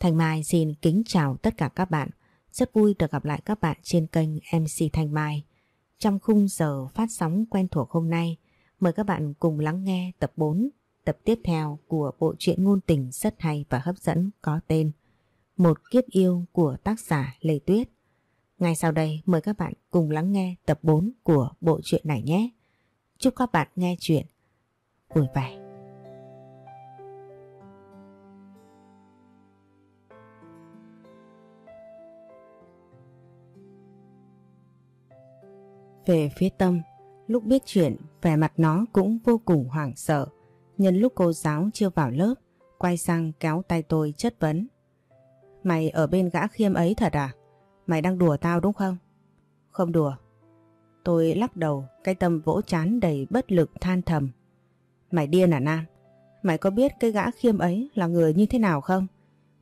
Thanh Mai xin kính chào tất cả các bạn. Rất vui được gặp lại các bạn trên kênh MC Thanh Mai. Trong khung giờ phát sóng quen thuộc hôm nay, mời các bạn cùng lắng nghe tập 4, tập tiếp theo của bộ truyện ngôn tình rất hay và hấp dẫn có tên Một kiếp yêu của tác giả Lê Tuyết. Ngay sau đây mời các bạn cùng lắng nghe tập 4 của bộ truyện này nhé. Chúc các bạn nghe chuyện vui vẻ. Về phía Tâm, lúc biết chuyện, vẻ mặt nó cũng vô cùng hoảng sợ. Nhân lúc cô giáo chưa vào lớp, quay sang kéo tay tôi chất vấn. Mày ở bên gã khiêm ấy thật à? Mày đang đùa tao đúng không? Không đùa. Tôi lắc đầu, cái tâm vỗ chán đầy bất lực than thầm. Mày điên à Nam? Mày có biết cái gã khiêm ấy là người như thế nào không?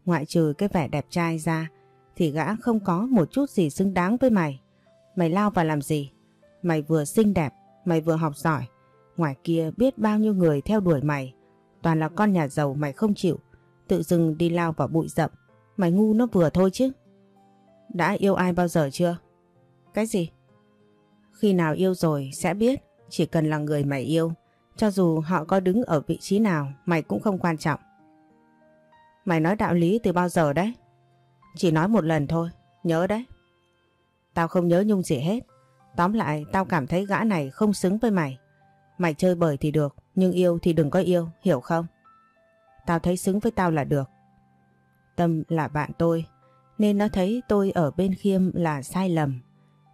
Ngoại trừ cái vẻ đẹp trai ra, thì gã không có một chút gì xứng đáng với mày. Mày lao vào làm gì? Mày vừa xinh đẹp, mày vừa học giỏi. Ngoài kia biết bao nhiêu người theo đuổi mày. Toàn là con nhà giàu mày không chịu. Tự dưng đi lao vào bụi rậm. Mày ngu nó vừa thôi chứ. Đã yêu ai bao giờ chưa? Cái gì? Khi nào yêu rồi sẽ biết. Chỉ cần là người mày yêu. Cho dù họ có đứng ở vị trí nào mày cũng không quan trọng. Mày nói đạo lý từ bao giờ đấy? Chỉ nói một lần thôi. Nhớ đấy. Tao không nhớ nhung gì hết. Tóm lại tao cảm thấy gã này không xứng với mày. Mày chơi bời thì được, nhưng yêu thì đừng có yêu, hiểu không? Tao thấy xứng với tao là được. Tâm là bạn tôi, nên nó thấy tôi ở bên Khiêm là sai lầm.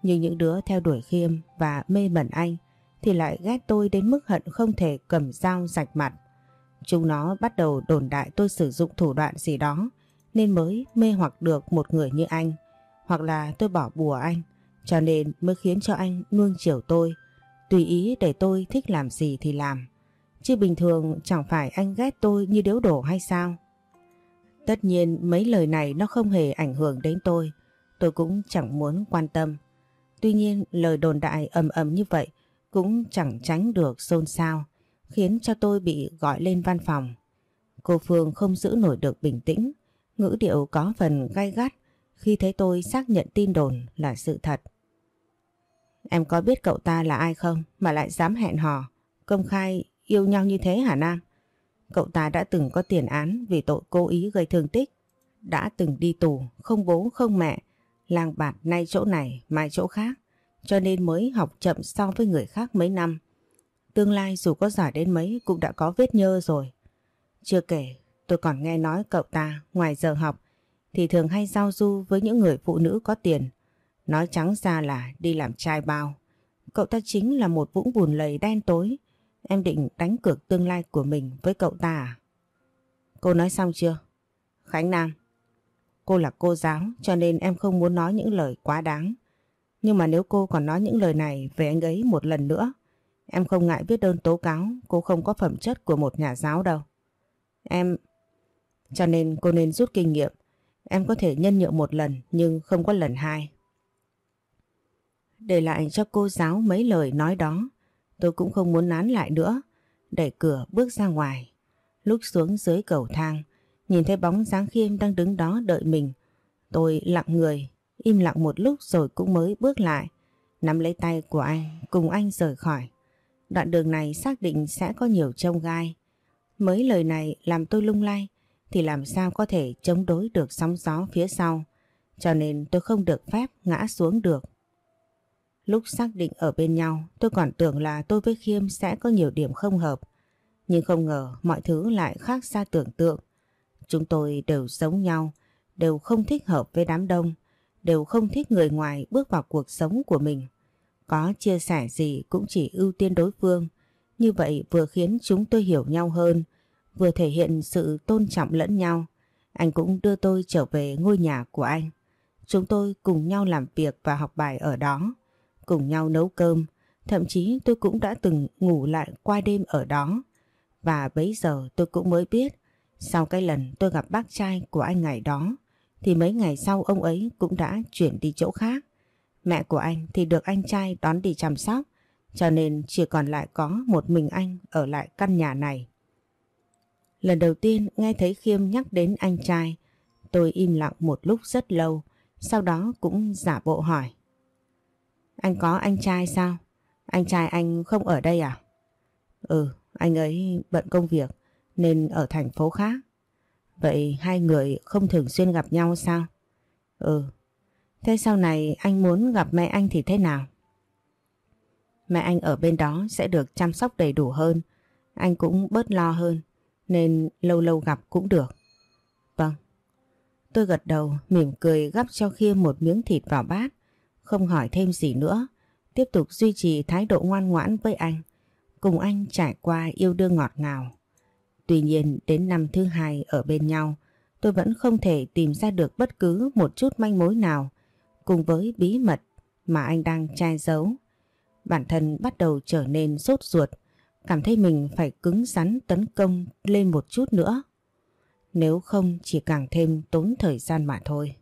Nhưng những đứa theo đuổi Khiêm và mê mẩn anh thì lại ghét tôi đến mức hận không thể cầm dao rạch mặt. Chúng nó bắt đầu đồn đại tôi sử dụng thủ đoạn gì đó nên mới mê hoặc được một người như anh. Hoặc là tôi bỏ bùa anh cho nên mới khiến cho anh nuông chiều tôi, tùy ý để tôi thích làm gì thì làm. Chứ bình thường chẳng phải anh ghét tôi như điếu đổ hay sao? Tất nhiên mấy lời này nó không hề ảnh hưởng đến tôi, tôi cũng chẳng muốn quan tâm. Tuy nhiên lời đồn đại ầm ầm như vậy cũng chẳng tránh được xôn xao, khiến cho tôi bị gọi lên văn phòng. Cô Phương không giữ nổi được bình tĩnh, ngữ điệu có phần gay gắt khi thấy tôi xác nhận tin đồn là sự thật. Em có biết cậu ta là ai không mà lại dám hẹn hò, công khai yêu nhau như thế hả Nam? Cậu ta đã từng có tiền án vì tội cố ý gây thương tích, đã từng đi tù, không bố không mẹ, lang bạt nay chỗ này mai chỗ khác, cho nên mới học chậm so với người khác mấy năm. Tương lai dù có giỏi đến mấy cũng đã có vết nhơ rồi. Chưa kể, tôi còn nghe nói cậu ta ngoài giờ học thì thường hay giao du với những người phụ nữ có tiền. Nói trắng ra là đi làm trai bao. Cậu ta chính là một vũng bùn lầy đen tối. Em định đánh cược tương lai của mình với cậu ta à? Cô nói xong chưa? Khánh Nam. Cô là cô giáo cho nên em không muốn nói những lời quá đáng. Nhưng mà nếu cô còn nói những lời này về anh ấy một lần nữa, em không ngại viết đơn tố cáo cô không có phẩm chất của một nhà giáo đâu. Em... Cho nên cô nên rút kinh nghiệm. Em có thể nhân nhượng một lần nhưng không có lần hai. Để lại cho cô giáo mấy lời nói đó, tôi cũng không muốn nán lại nữa. Đẩy cửa bước ra ngoài. Lúc xuống dưới cầu thang, nhìn thấy bóng dáng khiêm đang đứng đó đợi mình. Tôi lặng người, im lặng một lúc rồi cũng mới bước lại. Nắm lấy tay của anh, cùng anh rời khỏi. Đoạn đường này xác định sẽ có nhiều trông gai. Mấy lời này làm tôi lung lay, thì làm sao có thể chống đối được sóng gió phía sau. Cho nên tôi không được phép ngã xuống được. Lúc xác định ở bên nhau tôi còn tưởng là tôi với Khiêm sẽ có nhiều điểm không hợp. Nhưng không ngờ mọi thứ lại khác xa tưởng tượng. Chúng tôi đều giống nhau, đều không thích hợp với đám đông, đều không thích người ngoài bước vào cuộc sống của mình. Có chia sẻ gì cũng chỉ ưu tiên đối phương. Như vậy vừa khiến chúng tôi hiểu nhau hơn, vừa thể hiện sự tôn trọng lẫn nhau. Anh cũng đưa tôi trở về ngôi nhà của anh. Chúng tôi cùng nhau làm việc và học bài ở đó cùng nhau nấu cơm, thậm chí tôi cũng đã từng ngủ lại qua đêm ở đó. Và bấy giờ tôi cũng mới biết, sau cái lần tôi gặp bác trai của anh ngày đó, thì mấy ngày sau ông ấy cũng đã chuyển đi chỗ khác. Mẹ của anh thì được anh trai đón đi chăm sóc, cho nên chỉ còn lại có một mình anh ở lại căn nhà này. Lần đầu tiên nghe thấy Khiêm nhắc đến anh trai, Tôi im lặng một lúc rất lâu, sau đó cũng giả bộ hỏi. Anh có anh trai sao? Anh trai anh không ở đây à? Ừ, anh ấy bận công việc nên ở thành phố khác. Vậy hai người không thường xuyên gặp nhau sao? Ừ. Thế sau này anh muốn gặp mẹ anh thì thế nào? Mẹ anh ở bên đó sẽ được chăm sóc đầy đủ hơn. Anh cũng bớt lo hơn. Nên lâu lâu gặp cũng được. Vâng. Tôi gật đầu mỉm cười gắp cho Khiêm một miếng thịt vào bát. Không hỏi thêm gì nữa. Tiếp tục duy trì thái độ ngoan ngoãn với anh. Cùng anh trải qua yêu đương ngọt ngào. Tuy nhiên đến năm thứ hai ở bên nhau tôi vẫn không thể tìm ra được bất cứ một chút manh mối nào cùng với bí mật mà anh đang che giấu. Bản thân bắt đầu trở nên sốt ruột, cảm thấy mình phải cứng rắn tấn công lên một chút nữa. Nếu không chỉ càng thêm tốn thời gian mà thôi.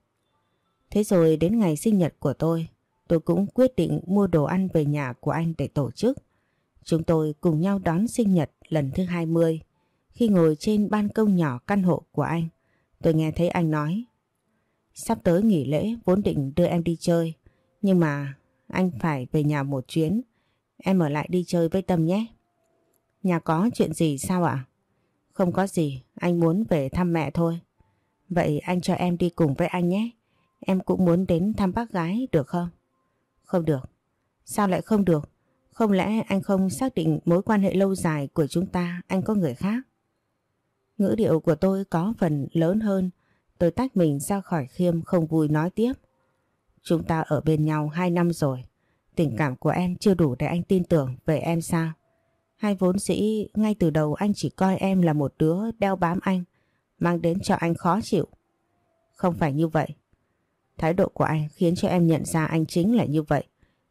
Thế rồi đến ngày sinh nhật của tôi, tôi cũng quyết định mua đồ ăn về nhà của anh để tổ chức. Chúng tôi cùng nhau đón sinh nhật lần thứ 20 khi ngồi trên ban công nhỏ căn hộ của anh. Tôi nghe thấy anh nói Sắp tới nghỉ lễ vốn định đưa em đi chơi Nhưng mà anh phải về nhà một chuyến Em ở lại đi chơi với Tâm nhé Nhà có chuyện gì sao ạ? Không có gì, anh muốn về thăm mẹ thôi Vậy anh cho em đi cùng với anh nhé Em cũng muốn đến thăm bác gái được không? Không được Sao lại không được? Không lẽ anh không xác định mối quan hệ lâu dài của chúng ta anh có người khác? Ngữ điệu của tôi có phần lớn hơn. Tôi tách mình ra khỏi khiêm không vui nói tiếp. Chúng ta ở bên nhau 2 năm rồi. Tình cảm của em chưa đủ để anh tin tưởng về em sao? Hay vốn dĩ ngay từ đầu anh chỉ coi em là một đứa đeo bám anh, mang đến cho anh khó chịu. Không phải như vậy. Thái độ của anh khiến cho em nhận ra anh chính là như vậy.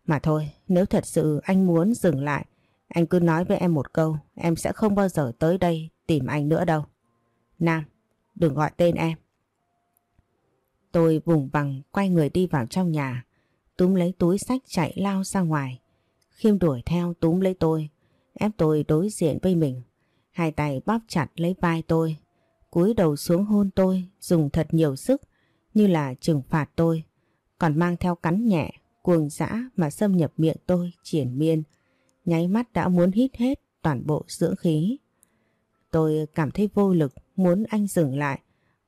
Mà thôi, nếu thật sự anh muốn dừng lại, anh cứ nói với em một câu, em sẽ không bao giờ tới đây tìm anh nữa đâu. Nam, đừng gọi tên em. Tôi vùng vằng quay người đi vào trong nhà, túm lấy túi sách chạy lao ra ngoài. Khiêm đuổi theo túm lấy tôi, ép tôi đối diện với mình. Hai tay bóp chặt lấy vai tôi, cúi đầu xuống hôn tôi, dùng thật nhiều sức như là trừng phạt tôi. Còn mang theo cắn nhẹ, cuồng dã mà xâm nhập miệng tôi triển miên. Nháy mắt đã muốn hít hết toàn bộ dưỡng khí. Tôi cảm thấy vô lực muốn anh dừng lại,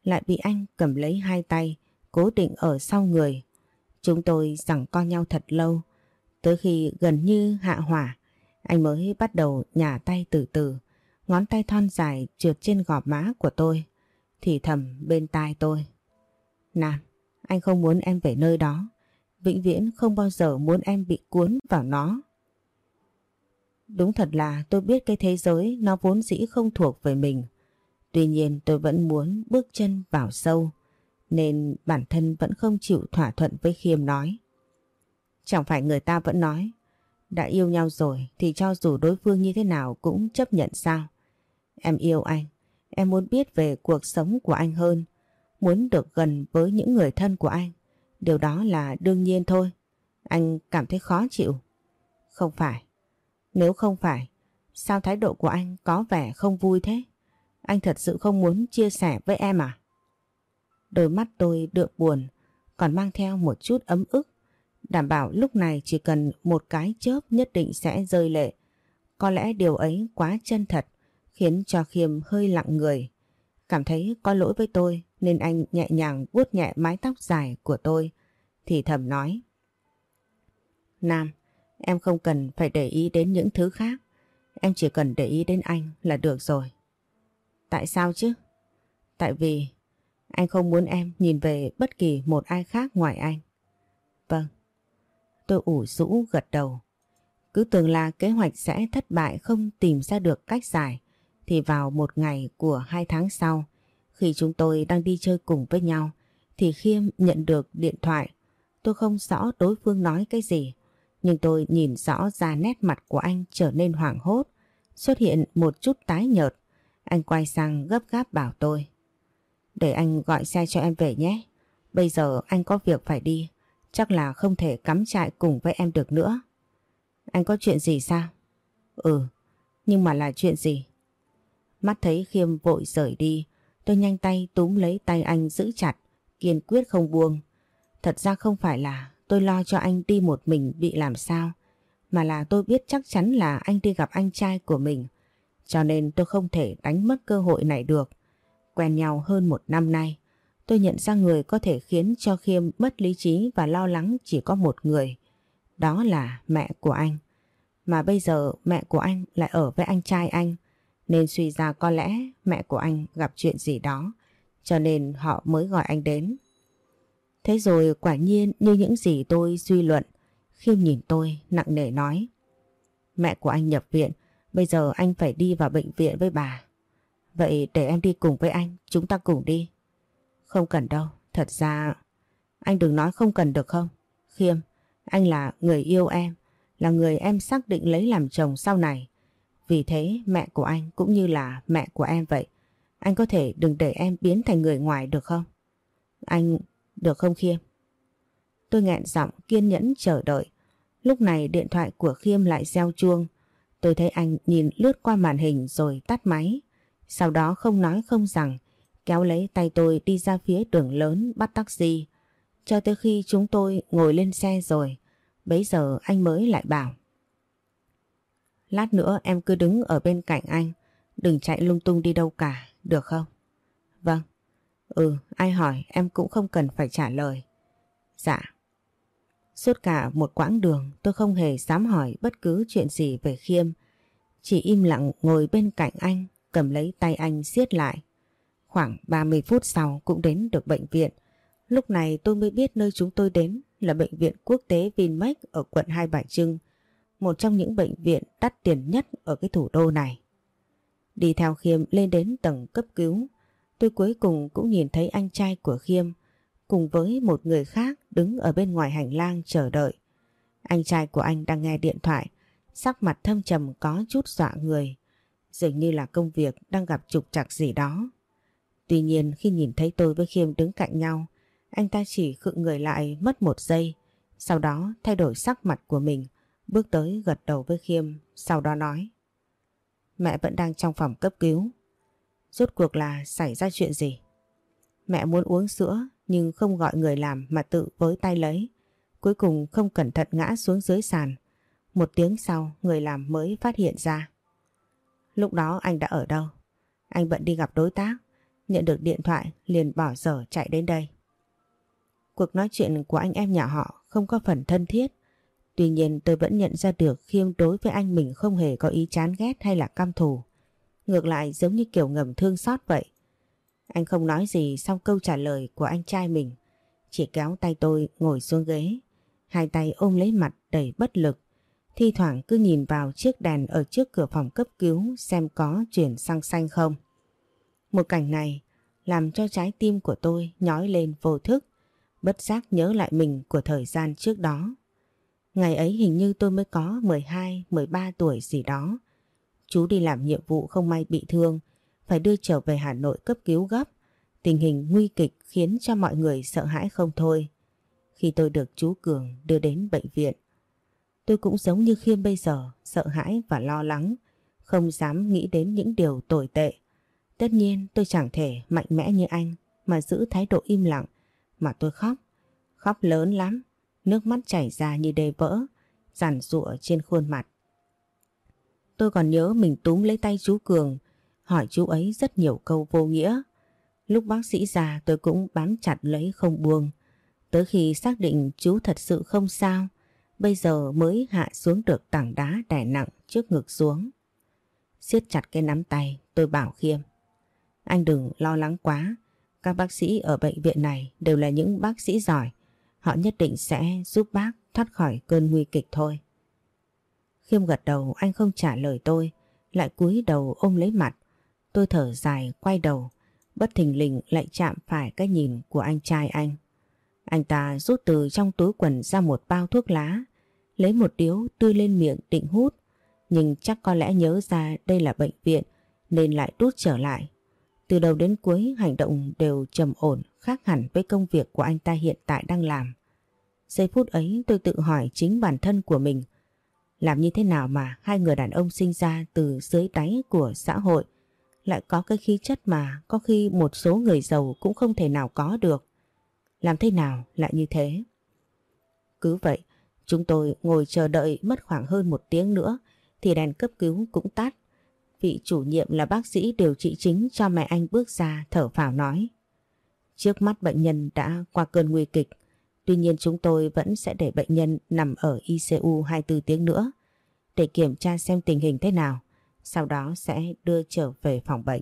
lại bị anh cầm lấy hai tay, cố định ở sau người. Chúng tôi giằng co nhau thật lâu, tới khi gần như hạ hỏa, anh mới bắt đầu nhả tay từ từ, ngón tay thon dài trượt trên gò má của tôi, thì thầm bên tai tôi. Nam, anh không muốn em về nơi đó, vĩnh viễn không bao giờ muốn em bị cuốn vào nó. Đúng thật là tôi biết cái thế giới nó vốn dĩ không thuộc về mình. Tuy nhiên tôi vẫn muốn bước chân vào sâu nên bản thân vẫn không chịu thỏa thuận với Khiêm nói. Chẳng phải người ta vẫn nói đã yêu nhau rồi thì cho dù đối phương như thế nào cũng chấp nhận sao. Em yêu anh, em muốn biết về cuộc sống của anh hơn, muốn được gần với những người thân của anh. Điều đó là đương nhiên thôi. Anh cảm thấy khó chịu. Không phải. Nếu không phải, sao thái độ của anh có vẻ không vui thế? Anh thật sự không muốn chia sẻ với em à? Đôi mắt tôi đượm buồn, còn mang theo một chút ấm ức. Đảm bảo lúc này chỉ cần một cái chớp nhất định sẽ rơi lệ. Có lẽ điều ấy quá chân thật, khiến cho Khiêm hơi lặng người. Cảm thấy có lỗi với tôi nên anh nhẹ nhàng vuốt nhẹ mái tóc dài của tôi, thì thầm nói. Nam, em không cần phải để ý đến những thứ khác. Em chỉ cần để ý đến anh là được rồi. Tại sao chứ? Tại vì anh không muốn em nhìn về bất kỳ một ai khác ngoài anh. Vâng. Tôi ủ rũ gật đầu. Cứ tưởng là kế hoạch sẽ thất bại không tìm ra được cách giải thì vào một ngày của hai tháng sau khi chúng tôi đang đi chơi cùng với nhau thì Khiêm nhận được điện thoại. Tôi không rõ đối phương nói cái gì nhưng tôi nhìn rõ ra nét mặt của anh trở nên hoảng hốt xuất hiện một chút tái nhợt anh quay sang gấp gáp bảo tôi. Để anh gọi xe cho em về nhé. Bây giờ anh có việc phải đi. Chắc là không thể cắm trại cùng với em được nữa. Anh có chuyện gì sao? Ừ, nhưng mà là chuyện gì? Mắt thấy Khiêm vội rời đi, Tôi nhanh tay túm lấy tay anh giữ chặt, kiên quyết không buông. Thật ra không phải là tôi lo cho anh đi một mình bị làm sao, mà là tôi biết chắc chắn là anh đi gặp anh trai của mình. Cho nên tôi không thể đánh mất cơ hội này được. Quen nhau hơn một năm nay, tôi nhận ra người có thể khiến cho Khiêm mất lý trí và lo lắng chỉ có một người. Đó là mẹ của anh. Mà bây giờ mẹ của anh lại ở với anh trai anh. Nên suy ra có lẽ mẹ của anh gặp chuyện gì đó. Cho nên họ mới gọi anh đến. Thế rồi quả nhiên như những gì tôi suy luận. Khiêm nhìn tôi nặng nề nói. Mẹ của anh nhập viện. Bây giờ anh phải đi vào bệnh viện với bà. Vậy để em đi cùng với anh. Chúng ta cùng đi. Không cần đâu. Thật ra... Anh đừng nói không cần được không? Khiêm, anh là người yêu em. Là người em xác định lấy làm chồng sau này. Vì thế mẹ của anh cũng như là mẹ của em vậy. Anh có thể đừng để em biến thành người ngoài được không? Anh... Được không Khiêm? Tôi nghẹn giọng kiên nhẫn chờ đợi. Lúc này điện thoại của Khiêm lại reo chuông. Tôi thấy anh nhìn lướt qua màn hình rồi tắt máy. Sau đó không nói không rằng, kéo lấy tay tôi đi ra phía đường lớn bắt taxi. Cho tới khi chúng tôi ngồi lên xe rồi, bấy giờ anh mới lại bảo. Lát nữa em cứ đứng ở bên cạnh anh, đừng chạy lung tung đi đâu cả, được không? Vâng. Ừ, ai hỏi em cũng không cần phải trả lời. Dạ. Suốt cả một quãng đường tôi không hề dám hỏi bất cứ chuyện gì về Khiêm. Chỉ im lặng ngồi bên cạnh anh, cầm lấy tay anh siết lại. Khoảng 30 phút sau cũng đến được bệnh viện. Lúc này tôi mới biết nơi chúng tôi đến là bệnh viện quốc tế Vinmec ở quận Hai Bà Trưng, một trong những bệnh viện đắt tiền nhất ở cái thủ đô này. Đi theo Khiêm lên đến tầng cấp cứu, tôi cuối cùng cũng nhìn thấy anh trai của Khiêm cùng với một người khác đứng ở bên ngoài hành lang chờ đợi. Anh trai của anh đang nghe điện thoại, sắc mặt thâm trầm có chút dọa người, dường như là công việc đang gặp trục trặc gì đó. Tuy nhiên khi nhìn thấy tôi với Khiêm đứng cạnh nhau, anh ta chỉ khựng người lại mất một giây, sau đó thay đổi sắc mặt của mình, bước tới gật đầu với Khiêm, sau đó nói. Mẹ vẫn đang trong phòng cấp cứu. Rốt cuộc là xảy ra chuyện gì? Mẹ muốn uống sữa nhưng không gọi người làm mà tự với tay lấy. Cuối cùng không cẩn thận ngã xuống dưới sàn. Một tiếng sau người làm mới phát hiện ra. Lúc đó anh đã ở đâu? Anh bận đi gặp đối tác. Nhận được điện thoại liền bỏ giờ chạy đến đây. Cuộc nói chuyện của anh em nhà họ không có phần thân thiết. Tuy nhiên tôi vẫn nhận ra được khiêm đối với anh mình không hề có ý chán ghét hay là căm thù. Ngược lại giống như kiểu ngầm thương xót vậy. Anh không nói gì sau câu trả lời của anh trai mình. Chỉ kéo tay tôi ngồi xuống ghế. Hai tay ôm lấy mặt đầy bất lực. Thi thoảng cứ nhìn vào chiếc đèn ở trước cửa phòng cấp cứu xem có chuyển sang xanh không. Một cảnh này làm cho trái tim của tôi nhói lên vô thức, bất giác nhớ lại mình của thời gian trước đó. Ngày ấy hình như tôi mới có 12-13 tuổi gì đó. Chú đi làm nhiệm vụ không may bị thương, phải đưa trở về Hà Nội cấp cứu gấp. Tình hình nguy kịch khiến cho mọi người sợ hãi không thôi. Khi tôi được chú Cường đưa đến bệnh viện, tôi cũng giống như Khiêm bây giờ, sợ hãi và lo lắng, không dám nghĩ đến những điều tồi tệ. Tất nhiên tôi chẳng thể mạnh mẽ như anh mà giữ thái độ im lặng mà tôi khóc. Khóc lớn lắm, nước mắt chảy ra như đê vỡ, giản rụa trên khuôn mặt. Tôi còn nhớ mình túm lấy tay chú Cường, hỏi chú ấy rất nhiều câu vô nghĩa. Lúc bác sĩ ra tôi cũng bám chặt lấy không buông. Tới khi xác định chú thật sự không sao, bây giờ mới hạ xuống được tảng đá đè nặng trước ngực xuống. siết chặt cái nắm tay, tôi bảo Khiêm. Anh đừng lo lắng quá, các bác sĩ ở bệnh viện này đều là những bác sĩ giỏi. Họ nhất định sẽ giúp bác thoát khỏi cơn nguy kịch thôi. Khiêm gật đầu anh không trả lời tôi, lại cúi đầu ôm lấy mặt. Tôi thở dài quay đầu, bất thình lình lại chạm phải cái nhìn của anh trai anh. Anh ta rút từ trong túi quần ra một bao thuốc lá, lấy một điếu tươi lên miệng định hút, nhưng chắc có lẽ nhớ ra đây là bệnh viện nên lại đút trở lại. Từ đầu đến cuối hành động đều trầm ổn khác hẳn với công việc của anh ta hiện tại đang làm. Giây phút ấy tôi tự hỏi chính bản thân của mình làm như thế nào mà hai người đàn ông sinh ra từ dưới đáy của xã hội lại có cái khí chất mà có khi một số người giàu cũng không thể nào có được. Làm thế nào lại như thế? Cứ vậy, chúng tôi ngồi chờ đợi mất khoảng hơn một tiếng nữa thì đèn cấp cứu cũng tắt. Vị chủ nhiệm là bác sĩ điều trị chính cho mẹ anh bước ra thở phào nói. Trước mắt bệnh nhân đã qua cơn nguy kịch, tuy nhiên chúng tôi vẫn sẽ để bệnh nhân nằm ở ICU 24 tiếng nữa để kiểm tra xem tình hình thế nào, sau đó sẽ đưa trở về phòng bệnh.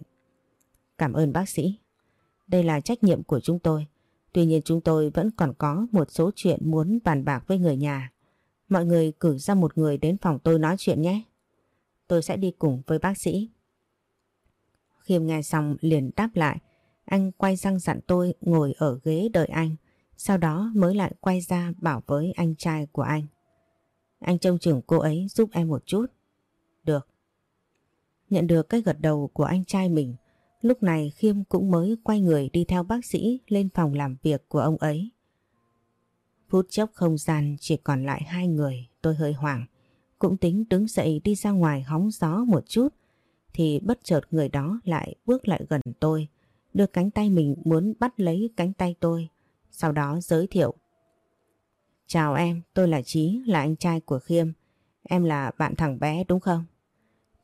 Cảm ơn bác sĩ. Đây là trách nhiệm của chúng tôi. Tuy nhiên chúng tôi vẫn còn có một số chuyện muốn bàn bạc với người nhà. Mọi người cử ra một người đến phòng tôi nói chuyện nhé. Tôi sẽ đi cùng với bác sĩ. Khiêm nghe xong liền đáp lại. Anh quay sang dặn tôi ngồi ở ghế đợi anh. Sau đó mới lại quay ra bảo với anh trai của anh. Anh trông chừng cô ấy giúp em một chút. Được. Nhận được cái gật đầu của anh trai mình, lúc này Khiêm cũng mới quay người đi theo bác sĩ lên phòng làm việc của ông ấy. Phút chốc không gian chỉ còn lại hai người, tôi hơi hoảng. Cũng tính đứng dậy đi ra ngoài hóng gió một chút, thì bất chợt người đó lại bước lại gần tôi, đưa cánh tay mình muốn bắt lấy cánh tay tôi, sau đó giới thiệu. Chào em, tôi là Trí, là anh trai của Khiêm. Em là bạn thằng bé đúng không?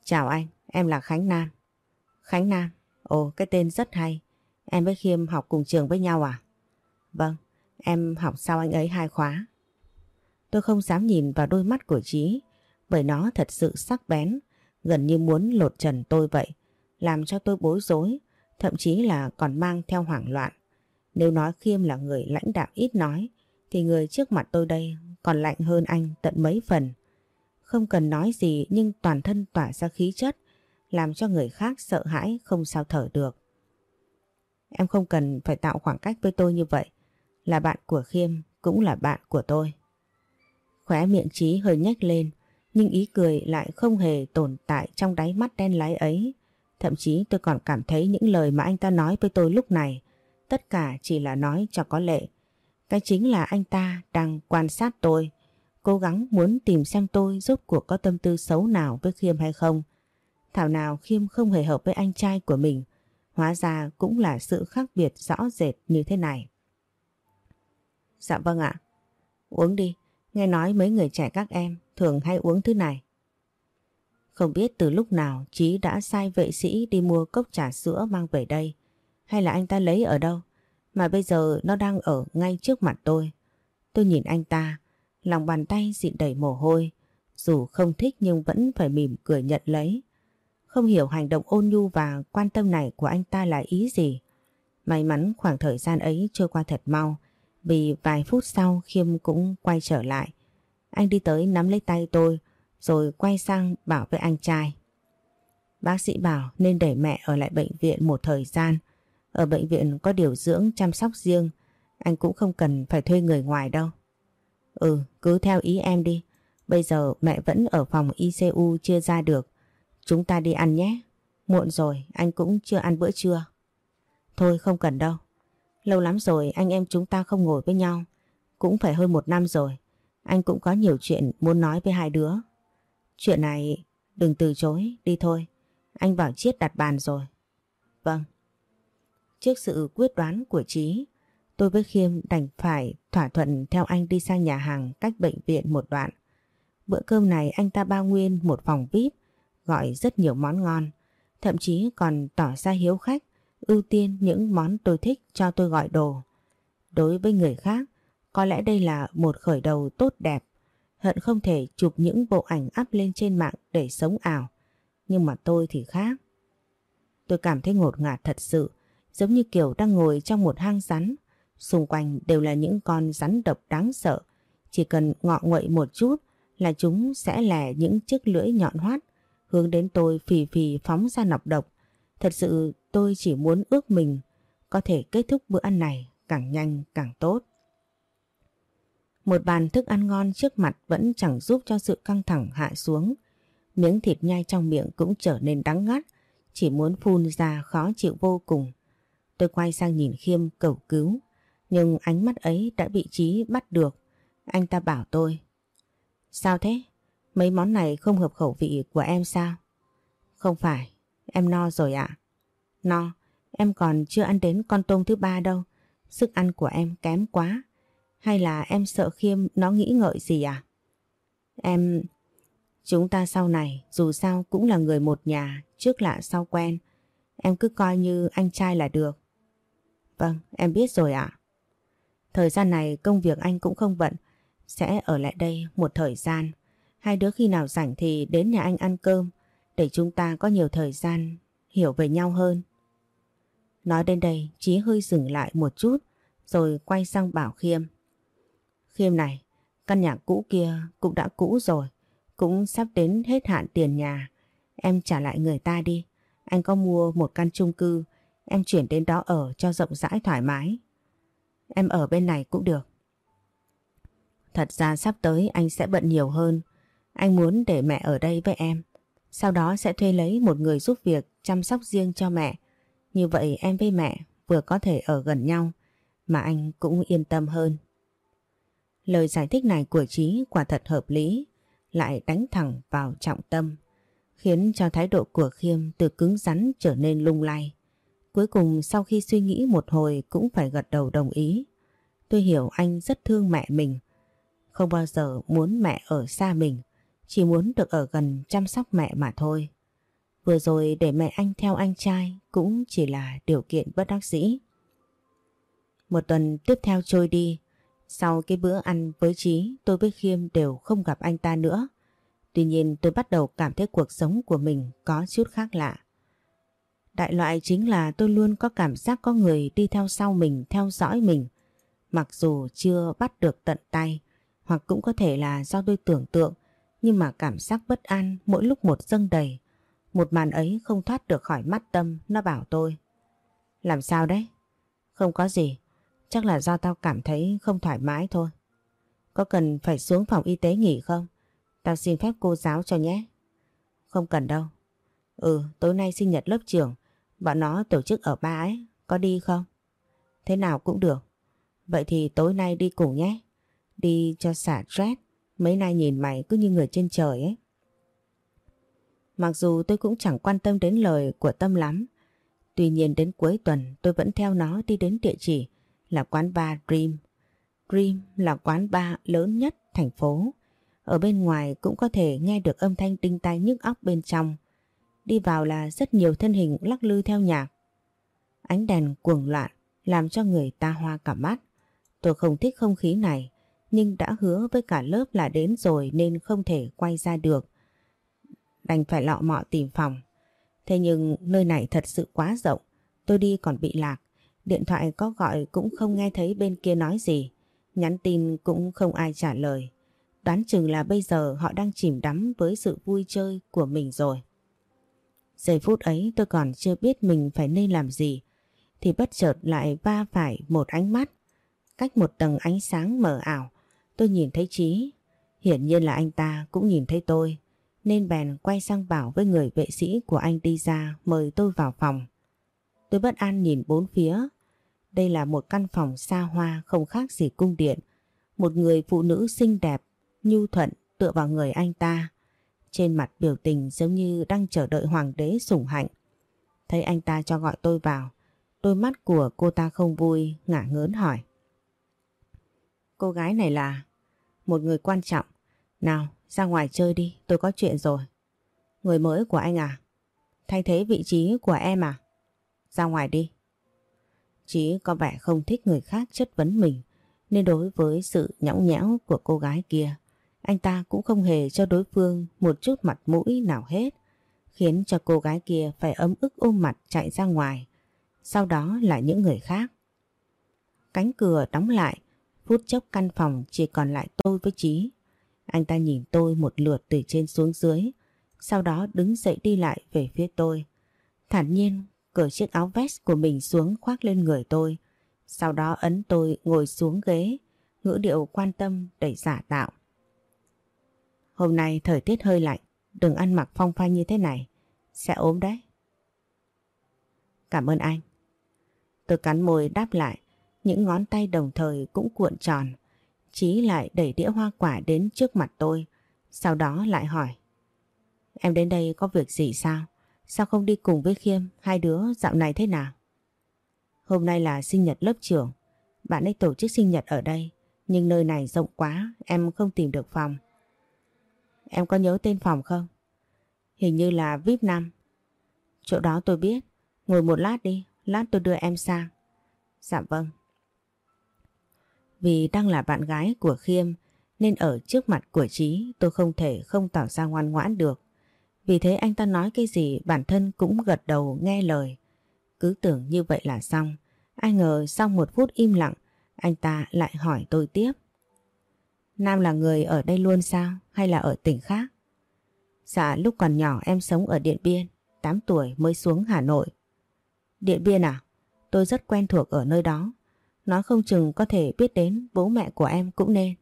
Chào anh, em là Khánh Nam. Khánh Nam, ồ cái tên rất hay. Em với Khiêm học cùng trường với nhau à? Vâng, em học sau anh ấy hai khóa. Tôi không dám nhìn vào đôi mắt của Trí, bởi nó thật sự sắc bén, gần như muốn lột trần tôi vậy, làm cho tôi bối rối, thậm chí là còn mang theo hoảng loạn. Nếu nói Khiêm là người lãnh đạo ít nói, thì người trước mặt tôi đây còn lạnh hơn anh tận mấy phần. Không cần nói gì nhưng toàn thân tỏa ra khí chất, làm cho người khác sợ hãi không sao thở được. Em không cần phải tạo khoảng cách với tôi như vậy. Là bạn của Khiêm cũng là bạn của tôi. Khóe miệng trí hơi nhếch lên, nhưng ý cười lại không hề tồn tại trong đáy mắt đen láy ấy. Thậm chí tôi còn cảm thấy những lời mà anh ta nói với tôi lúc này, tất cả chỉ là nói cho có lệ. Cái chính là anh ta đang quan sát tôi, cố gắng muốn tìm xem tôi rốt cuộc có tâm tư xấu nào với Khiêm hay không. Thảo nào Khiêm không hề hợp với anh trai của mình, hóa ra cũng là sự khác biệt rõ rệt như thế này. Dạ vâng ạ. Uống đi, nghe nói mấy người trẻ các em thường hay uống thứ này. Không biết từ lúc nào Chí đã sai vệ sĩ đi mua cốc trà sữa mang về đây, hay là anh ta lấy ở đâu, mà bây giờ nó đang ở ngay trước mặt tôi. Tôi nhìn anh ta, lòng bàn tay dịn đầy mồ hôi, dù không thích nhưng vẫn phải mỉm cười nhận lấy. Không hiểu hành động ôn nhu và quan tâm này của anh ta là ý gì. May mắn khoảng thời gian ấy trôi qua thật mau, vì vài phút sau Khiêm cũng quay trở lại. Anh đi tới nắm lấy tay tôi, rồi quay sang bảo với anh trai. Bác sĩ bảo nên để mẹ ở lại bệnh viện một thời gian, ở bệnh viện có điều dưỡng chăm sóc riêng, anh cũng không cần phải thuê người ngoài đâu. Ừ, cứ theo ý em đi. Bây giờ mẹ vẫn ở phòng ICU chưa ra được. Chúng ta đi ăn nhé. Muộn rồi, anh cũng chưa ăn bữa trưa. Thôi không cần đâu. Lâu lắm rồi anh em chúng ta không ngồi với nhau. Cũng phải hơn một năm rồi. Anh cũng có nhiều chuyện muốn nói với hai đứa. Chuyện này đừng từ chối, đi thôi. Anh bảo Chiết đặt bàn rồi. Vâng. Trước sự quyết đoán của Trí, tôi với Khiêm đành phải thỏa thuận theo anh đi sang nhà hàng cách bệnh viện một đoạn. Bữa cơm này anh ta bao nguyên một phòng VIP, gọi rất nhiều món ngon, thậm chí còn tỏ ra hiếu khách, ưu tiên những món tôi thích cho tôi gọi đồ. Đối với người khác, có lẽ đây là một khởi đầu tốt đẹp, hận không thể chụp những bộ ảnh up lên trên mạng để sống ảo. Nhưng mà tôi thì khác. Tôi cảm thấy ngột ngạt thật sự, giống như kiểu đang ngồi trong một hang rắn. Xung quanh đều là những con rắn độc đáng sợ. Chỉ cần ngọ nguậy một chút là chúng sẽ lẻ những chiếc lưỡi nhọn hoắt hướng đến tôi phì phì phóng ra nọc độc. Thật sự tôi chỉ muốn ước mình có thể kết thúc bữa ăn này càng nhanh càng tốt. Một bàn thức ăn ngon trước mặt vẫn chẳng giúp cho sự căng thẳng hạ xuống. Miếng thịt nhai trong miệng cũng trở nên đắng ngắt, chỉ muốn phun ra khó chịu vô cùng. Tôi quay sang nhìn Khiêm cầu cứu, nhưng ánh mắt ấy đã bị Trí bắt được. Anh ta bảo tôi. Sao thế? Mấy món này không hợp khẩu vị của em sao? Không phải, em no rồi ạ. No, em còn chưa ăn đến con tôm thứ ba đâu. Sức ăn của em kém quá. Hay là em sợ Khiêm nó nghĩ ngợi gì à? Em... Chúng ta sau này dù sao cũng là người một nhà, trước lạ sau quen. Em cứ coi như anh trai là được. Vâng, em biết rồi ạ. Thời gian này công việc anh cũng không bận, sẽ ở lại đây một thời gian. Hai đứa khi nào rảnh thì đến nhà anh ăn cơm để chúng ta có nhiều thời gian hiểu về nhau hơn. Nói đến đây Chí hơi dừng lại một chút rồi quay sang bảo Khiêm. Khiêm này, căn nhà cũ kia cũng đã cũ rồi, cũng sắp đến hết hạn tiền nhà. Em trả lại người ta đi. Anh có mua một căn chung cư, em chuyển đến đó ở cho rộng rãi thoải mái. Em ở bên này cũng được. Thật ra sắp tới anh sẽ bận nhiều hơn. Anh muốn để mẹ ở đây với em. Sau đó sẽ thuê lấy một người giúp việc chăm sóc riêng cho mẹ. Như vậy em với mẹ vừa có thể ở gần nhau mà anh cũng yên tâm hơn. Lời giải thích này của Trí quả thật hợp lý, lại đánh thẳng vào trọng tâm, khiến cho thái độ của Khiêm từ cứng rắn trở nên lung lay. Cuối cùng sau khi suy nghĩ một hồi cũng phải gật đầu đồng ý. Tôi hiểu anh rất thương mẹ mình, không bao giờ muốn mẹ ở xa mình, chỉ muốn được ở gần chăm sóc mẹ mà thôi. Vừa rồi để mẹ anh theo anh trai cũng chỉ là điều kiện bất đắc dĩ. Một tuần tiếp theo trôi đi, sau cái bữa ăn với Trí tôi với Khiêm đều không gặp anh ta nữa. Tuy nhiên tôi bắt đầu cảm thấy cuộc sống của mình có chút khác lạ. Đại loại chính là tôi luôn có cảm giác có người đi theo sau mình, theo dõi mình. Mặc dù chưa bắt được tận tay, hoặc cũng có thể là do tôi tưởng tượng, nhưng mà cảm giác bất an mỗi lúc một dâng đầy. Một màn ấy không thoát được khỏi mắt tâm, nó bảo tôi. Làm sao đấy? Không có gì, chắc là do tao cảm thấy không thoải mái thôi. Có cần phải xuống phòng y tế nghỉ không? Tao xin phép cô giáo cho nhé. Không cần đâu. Ừ, tối nay sinh nhật lớp trưởng, bọn nó tổ chức ở ba ấy, có đi không? Thế nào cũng được. Vậy thì tối nay đi cùng nhé. Đi cho xả stress, mấy nay nhìn mày cứ như người trên trời ấy. Mặc dù tôi cũng chẳng quan tâm đến lời của Tâm lắm, tuy nhiên đến cuối tuần tôi vẫn theo nó đi đến địa chỉ là quán bar Dream. Dream là quán bar lớn nhất thành phố. Ở bên ngoài cũng có thể nghe được âm thanh tinh tai nhức óc bên trong. Đi vào là rất nhiều thân hình lắc lư theo nhạc. Ánh đèn cuồng loạn làm cho người ta hoa cả mắt. Tôi không thích không khí này nhưng đã hứa với cả lớp là đến rồi nên không thể quay ra được. Đành phải lọ mọ tìm phòng. Thế nhưng nơi này thật sự quá rộng, tôi đi còn bị lạc. Điện thoại có gọi cũng không nghe thấy bên kia nói gì, nhắn tin cũng không ai trả lời. Đoán chừng là bây giờ họ đang chìm đắm với sự vui chơi của mình rồi. Giây phút ấy tôi còn chưa biết mình phải nên làm gì, thì bất chợt lại va phải một ánh mắt. Cách một tầng ánh sáng mờ ảo, tôi nhìn thấy Trí. Hiển nhiên là anh ta cũng nhìn thấy tôi, nên bèn quay sang bảo với người vệ sĩ của anh đi ra mời tôi vào phòng. Tôi bất an nhìn bốn phía. Đây là một căn phòng xa hoa không khác gì cung điện. Một người phụ nữ xinh đẹp, nhu thuận tựa vào người anh ta. Trên mặt biểu tình giống như đang chờ đợi hoàng đế sủng hạnh. Thấy anh ta cho gọi tôi vào, đôi mắt của cô ta không vui, ngả ngớn hỏi. Cô gái này là một người quan trọng. Nào, ra ngoài chơi đi, tôi có chuyện rồi. Người mới của anh à? Thay thế vị trí của em à? Ra ngoài đi. Chí có vẻ không thích người khác chất vấn mình nên đối với sự nhõng nhẽo của cô gái kia anh ta cũng không hề cho đối phương một chút mặt mũi nào hết khiến cho cô gái kia phải ấm ức ôm mặt chạy ra ngoài sau đó là những người khác. Cánh cửa đóng lại phút chốc căn phòng chỉ còn lại tôi với Chí. Anh ta nhìn tôi một lượt từ trên xuống dưới sau đó đứng dậy đi lại về phía tôi. Thản nhiên cởi chiếc áo vest của mình xuống khoác lên người tôi. Sau đó ấn tôi ngồi xuống ghế, ngữ điệu quan tâm đầy giả tạo. Hôm nay thời tiết hơi lạnh, đừng ăn mặc phong phanh như thế này, sẽ ốm đấy. Cảm ơn anh. Tôi cắn môi đáp lại, những ngón tay đồng thời cũng cuộn tròn. Chí lại đẩy đĩa hoa quả đến trước mặt tôi, sau đó lại hỏi. Em đến đây có việc gì sao? Sao không đi cùng với Khiêm Hai đứa dạo này thế nào? Hôm nay là sinh nhật lớp trưởng. Bạn ấy tổ chức sinh nhật ở đây Nhưng nơi này rộng quá Em không tìm được phòng. Em có nhớ tên phòng không? Hình như là VIP 5 Chỗ đó tôi biết. Ngồi một lát đi Lát tôi đưa em sang. Dạ vâng. Vì đang là bạn gái của Khiêm, Nên ở trước mặt của Trí Tôi không thể không tỏ ra ngoan ngoãn được. Vì thế anh ta nói cái gì, Bản thân cũng gật đầu nghe lời. Cứ tưởng như vậy là xong. Ai ngờ sau một phút im lặng, Anh ta lại hỏi tôi tiếp. Nam là người ở đây luôn sao? Hay là ở tỉnh khác? Dạ lúc còn nhỏ em sống ở Điện Biên 8 tuổi mới xuống Hà Nội. Điện Biên à? Tôi rất quen thuộc ở nơi đó nó không chừng có thể biết đến bố mẹ của em cũng nên.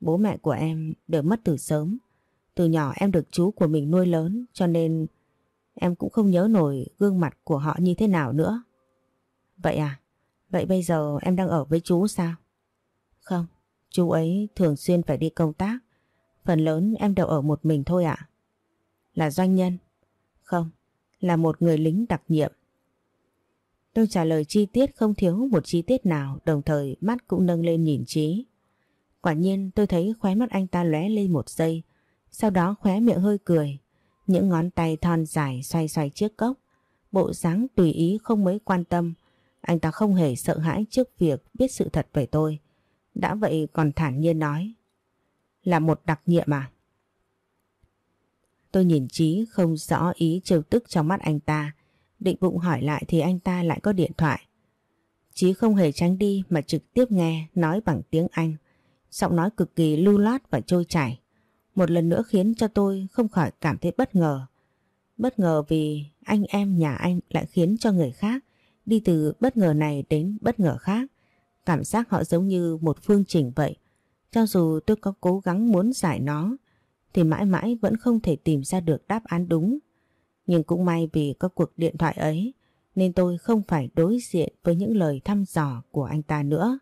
Bố mẹ của em đều mất từ sớm. Từ nhỏ em được chú của mình nuôi lớn, Cho nên em cũng không nhớ nổi gương mặt của họ như thế nào nữa. Vậy à? Vậy bây giờ em đang ở với chú sao? Không, Chú ấy thường xuyên phải đi công tác. Phần lớn em đều ở một mình thôi ạ. Là doanh nhân? Không, Là một người lính đặc nhiệm. Tôi trả lời chi tiết không thiếu một chi tiết nào đồng thời mắt cũng nâng lên nhìn trí. Quả nhiên tôi thấy khóe mắt anh ta lóe lên một giây, sau đó khóe miệng hơi cười. Những ngón tay thon dài xoay xoay chiếc cốc, bộ dáng tùy ý không mấy quan tâm. Anh ta không hề sợ hãi trước việc biết sự thật về tôi. Đã vậy còn thản nhiên nói. Là một đặc nhiệm à? Tôi nhìn Trí không rõ ý trêu tức trong mắt anh ta. Định bụng hỏi lại thì anh ta lại có điện thoại. Chí không hề tránh đi mà trực tiếp nghe nói bằng tiếng Anh. Giọng nói cực kỳ lưu loát và trôi chảy. Một lần nữa khiến cho tôi không khỏi cảm thấy bất ngờ. Bất ngờ vì anh em nhà anh lại khiến cho người khác đi từ bất ngờ này đến bất ngờ khác. Cảm giác họ giống như một phương trình vậy. Cho dù tôi có cố gắng muốn giải nó, thì mãi mãi vẫn không thể tìm ra được đáp án đúng. Nhưng cũng may vì có cuộc điện thoại ấy nên tôi không phải đối diện với những lời thăm dò của anh ta nữa.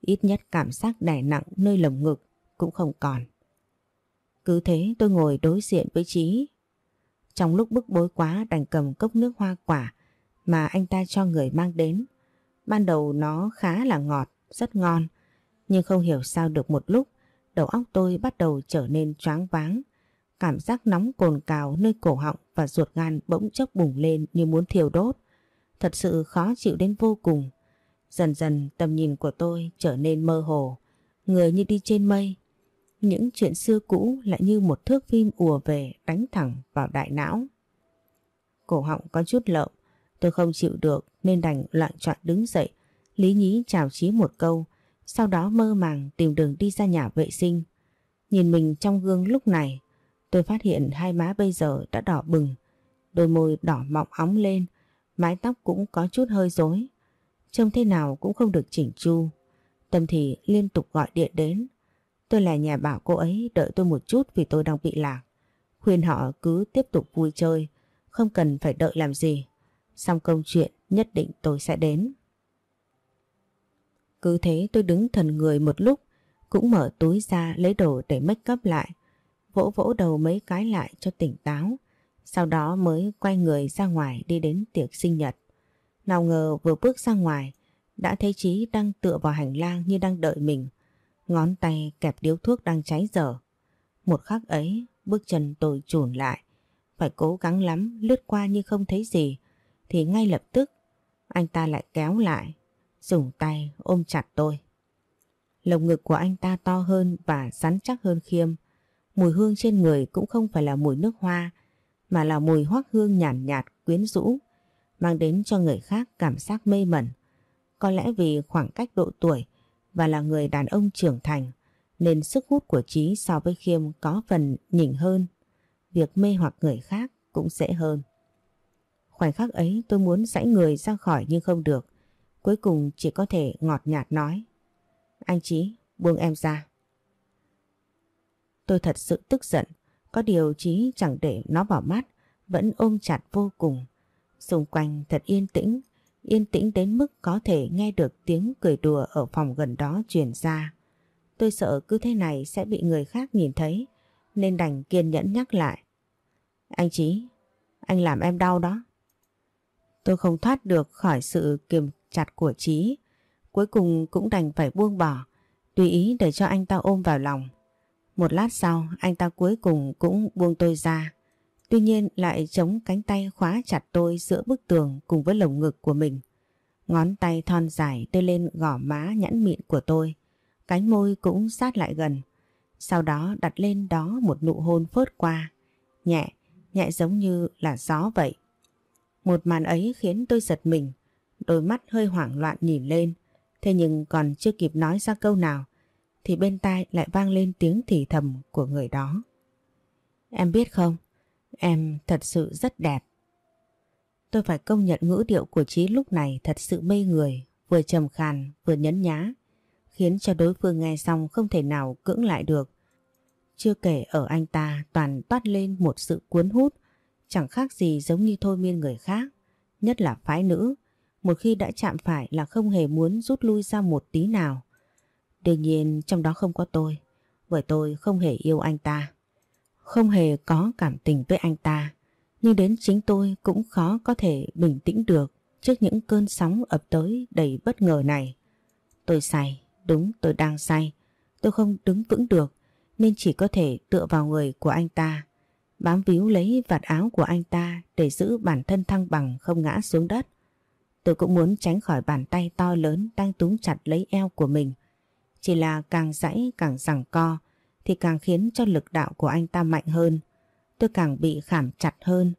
Ít nhất cảm giác đè nặng nơi lồng ngực cũng không còn. Cứ thế tôi ngồi đối diện với Trí. Trong lúc bức bối quá đành cầm cốc nước hoa quả mà anh ta cho người mang đến. Ban đầu nó khá là ngọt, rất ngon. Nhưng không hiểu sao được một lúc đầu óc tôi bắt đầu trở nên choáng váng. Cảm giác nóng cồn cào nơi cổ họng và ruột gan bỗng chốc bùng lên như muốn thiêu đốt. Thật sự khó chịu đến vô cùng. Dần dần tầm nhìn của tôi trở nên mơ hồ, người như đi trên mây. Những chuyện xưa cũ lại như một thước phim ùa về đánh thẳng vào đại não. Cổ họng có chút lợm, tôi không chịu được nên đành loạn trọn đứng dậy, lý nhí chào chí một câu, sau đó mơ màng tìm đường đi ra nhà vệ sinh. Nhìn mình trong gương lúc này, Tôi phát hiện hai má bây giờ đã đỏ bừng, đôi môi đỏ mọng óng lên, mái tóc cũng có chút hơi rối. Trông thế nào cũng không được chỉnh chu. Tâm thì liên tục gọi điện đến. Tôi là nhà bảo cô ấy đợi tôi một chút vì tôi đang bị lạc. Khuyên họ cứ tiếp tục vui chơi, không cần phải đợi làm gì. Xong công chuyện nhất định tôi sẽ đến. Cứ thế tôi đứng thần người một lúc, cũng mở túi ra lấy đồ để make up lại vỗ vỗ đầu mấy cái lại cho tỉnh táo, sau đó mới quay người ra ngoài đi đến tiệc sinh nhật. Nào ngờ vừa bước ra ngoài, đã thấy Chí đang tựa vào hành lang như đang đợi mình, ngón tay kẹp điếu thuốc đang cháy dở. Một khắc ấy, bước chân tôi chùn lại, phải cố gắng lắm lướt qua như không thấy gì, thì ngay lập tức anh ta lại kéo lại, dùng tay ôm chặt tôi. Lồng ngực của anh ta to hơn và rắn chắc hơn khiêm, Mùi hương trên người cũng không phải là mùi nước hoa mà là mùi hoác hương nhàn nhạt, nhạt quyến rũ mang đến cho người khác cảm giác mê mẩn. Có lẽ vì khoảng cách độ tuổi và là người đàn ông trưởng thành nên sức hút của Trí so với Khiêm có phần nhỉnh hơn. Việc mê hoặc người khác cũng dễ hơn. Khoảnh khắc ấy tôi muốn dãy người ra khỏi nhưng không được. Cuối cùng chỉ có thể ngọt nhạt nói. Anh Trí, buông em ra. Tôi thật sự tức giận, có điều chí chẳng để nó vào mắt, vẫn ôm chặt vô cùng. Xung quanh thật yên tĩnh, yên tĩnh đến mức có thể nghe được tiếng cười đùa ở phòng gần đó truyền ra. Tôi sợ cứ thế này sẽ bị người khác nhìn thấy, nên đành kiên nhẫn nhắc lại. Anh Chí, Anh làm em đau đó. Tôi không thoát được khỏi sự kiềm chặt của chí, Cuối cùng cũng đành phải buông bỏ, tùy ý để cho anh ta ôm vào lòng. Một lát sau, anh ta cuối cùng cũng buông tôi ra. Tuy nhiên lại chống cánh tay khóa chặt tôi giữa bức tường cùng với lồng ngực của mình. Ngón tay thon dài đưa lên gò má nhẵn mịn của tôi. Cánh môi cũng sát lại gần. Sau đó đặt lên đó một nụ hôn phớt qua. Nhẹ, nhẹ giống như là gió vậy. Một màn ấy khiến tôi giật mình. Đôi mắt hơi hoảng loạn nhìn lên. Thế nhưng còn chưa kịp nói ra câu nào thì bên tai lại vang lên tiếng thì thầm của người đó. Em biết không, em thật sự rất đẹp. Tôi phải công nhận ngữ điệu của Trí lúc này thật sự mê người, vừa trầm khàn vừa nhấn nhá, khiến cho đối phương nghe xong không thể nào cưỡng lại được. Chưa kể ở anh ta toàn toát lên một sự cuốn hút, chẳng khác gì giống như thôi miên người khác, nhất là phái nữ, một khi đã chạm phải là không hề muốn rút lui ra một tí nào. Đương nhiên trong đó không có tôi, bởi tôi không hề yêu anh ta, không hề có cảm tình với anh ta. Nhưng đến chính tôi cũng khó có thể bình tĩnh được trước những cơn sóng ập tới đầy bất ngờ này. Tôi say, đúng tôi đang say. Tôi không đứng vững được nên chỉ có thể tựa vào người của anh ta. Bám víu lấy vạt áo của anh ta để giữ bản thân thăng bằng không ngã xuống đất. Tôi cũng muốn tránh khỏi bàn tay to lớn đang túng chặt lấy eo của mình. Chỉ là càng dãy càng giằng co thì càng khiến cho lực đạo của anh ta mạnh hơn. Tôi càng bị khảm chặt hơn.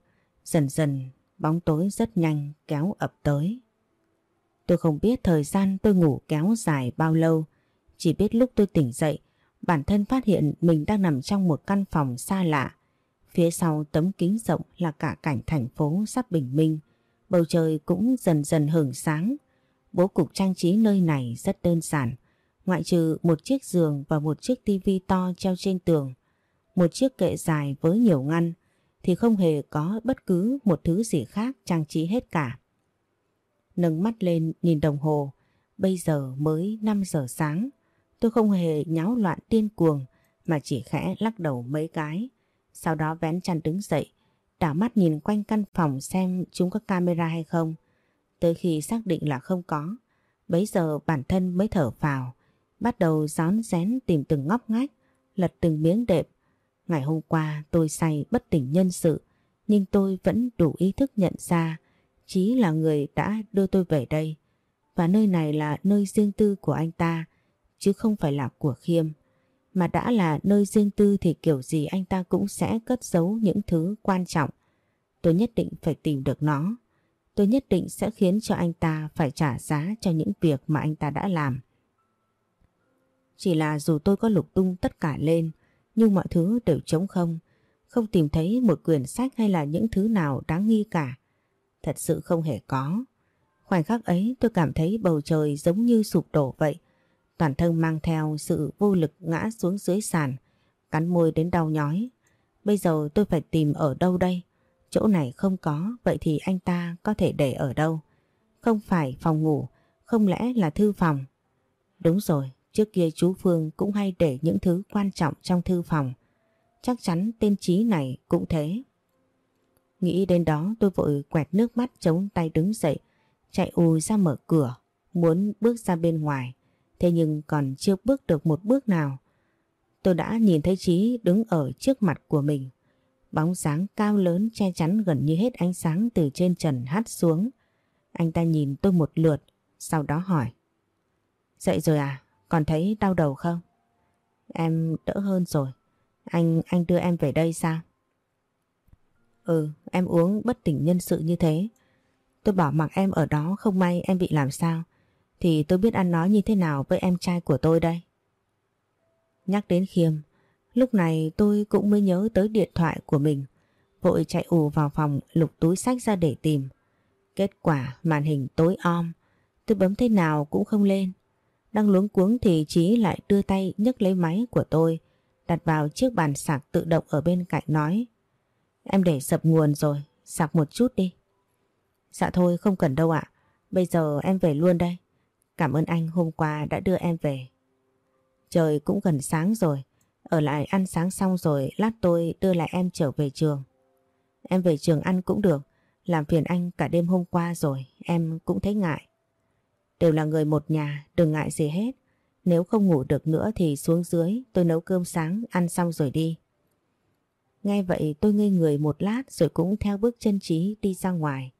Dần dần bóng tối rất nhanh kéo ập tới. Tôi không biết thời gian tôi ngủ kéo dài bao lâu. Chỉ biết lúc tôi tỉnh dậy, bản thân phát hiện mình đang nằm trong một căn phòng xa lạ. Phía sau tấm kính rộng là cả cảnh thành phố sắp bình minh. Bầu trời cũng dần dần hưởng sáng. Bố cục trang trí nơi này rất đơn giản. Ngoại trừ một chiếc giường và một chiếc tivi to treo trên tường. Một chiếc kệ dài với nhiều ngăn thì không hề có bất cứ một thứ gì khác trang trí hết cả. Nâng mắt lên nhìn đồng hồ, bây giờ mới 5 giờ sáng. Tôi không hề nháo loạn điên cuồng mà chỉ khẽ lắc đầu mấy cái. Sau đó vén chăn đứng dậy, đảo mắt nhìn quanh căn phòng xem chúng có camera hay không. Tới khi xác định là không có, bấy giờ bản thân mới thở phào, bắt đầu rón rén tìm từng ngóc ngách, lật từng miếng đệm Ngày hôm qua tôi say bất tỉnh nhân sự nhưng tôi vẫn đủ ý thức nhận ra Chí là người đã đưa tôi về đây và nơi này là nơi riêng tư của anh ta chứ không phải là của Khiêm. Mà đã là nơi riêng tư thì kiểu gì anh ta cũng sẽ cất giấu những thứ quan trọng. Tôi nhất định phải tìm được nó. Tôi nhất định sẽ khiến cho anh ta phải trả giá cho những việc mà anh ta đã làm. Chỉ là dù tôi có lục tung tất cả lên nhưng mọi thứ đều trống không, không tìm thấy một quyển sách hay là những thứ nào đáng nghi cả. Thật sự không hề có. Khoảnh khắc ấy tôi cảm thấy bầu trời giống như sụp đổ vậy. Toàn thân mang theo sự vô lực ngã xuống dưới sàn, cắn môi đến đau nhói. Bây giờ tôi phải tìm ở đâu đây? Chỗ này không có, vậy thì anh ta có thể để ở đâu? Không phải phòng ngủ, không lẽ là thư phòng? Đúng rồi, Trước kia chú Phương cũng hay để những thứ quan trọng trong thư phòng. Chắc chắn tên Trí này cũng thế. Nghĩ đến đó tôi vội quẹt nước mắt chống tay đứng dậy, chạy ù ra mở cửa, muốn bước ra bên ngoài. Thế nhưng còn chưa bước được một bước nào. Tôi đã nhìn thấy Trí đứng ở trước mặt của mình. Bóng sáng cao lớn che chắn gần như hết ánh sáng từ trên trần hắt xuống. Anh ta nhìn tôi một lượt, sau đó hỏi. Dậy rồi à? Còn thấy đau đầu không? Em đỡ hơn rồi. Anh anh đưa em về đây sao? Ừ, em uống bất tỉnh nhân sự như thế. Tôi bảo mặc em ở đó không may em bị làm sao. Thì tôi biết ăn nói như thế nào với em trai của tôi đây. Nhắc đến Khiêm, lúc này tôi cũng mới nhớ tới điện thoại của mình. Vội chạy ù vào phòng lục túi sách ra để tìm. Kết quả màn hình tối om, tôi bấm thế nào cũng không lên. Đang luống cuống thì Chí lại đưa tay nhấc lấy máy của tôi, đặt vào chiếc bàn sạc tự động ở bên cạnh nói. Em để sập nguồn rồi, sạc một chút đi. Dạ thôi không cần đâu ạ, bây giờ em về luôn đây. Cảm ơn anh hôm qua đã đưa em về. Trời cũng gần sáng rồi, ở lại ăn sáng xong rồi lát tôi đưa lại em trở về trường. Em về trường ăn cũng được. Làm phiền anh cả đêm hôm qua rồi, em cũng thấy ngại. Đều là người một nhà, đừng ngại gì hết. Nếu không ngủ được nữa thì xuống dưới tôi nấu cơm sáng ăn xong rồi đi. Nghe vậy tôi ngây người một lát rồi cũng theo bước chân trí đi ra ngoài.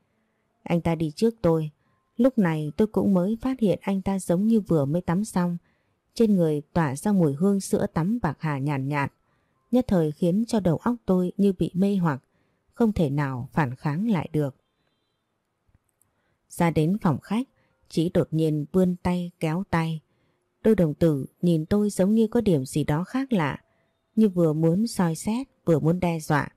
Anh ta đi trước tôi. Lúc này tôi cũng mới phát hiện anh ta giống như vừa mới tắm xong. Trên người tỏa ra mùi hương sữa tắm bạc hà nhàn nhạt, nhạt. Nhất thời khiến cho đầu óc tôi như bị mê hoặc, không thể nào phản kháng lại được. Ra đến phòng khách, Chí đột nhiên vươn tay kéo tay. Đôi đồng tử nhìn tôi giống như có điểm gì đó khác lạ, như vừa muốn soi xét, vừa muốn đe dọa.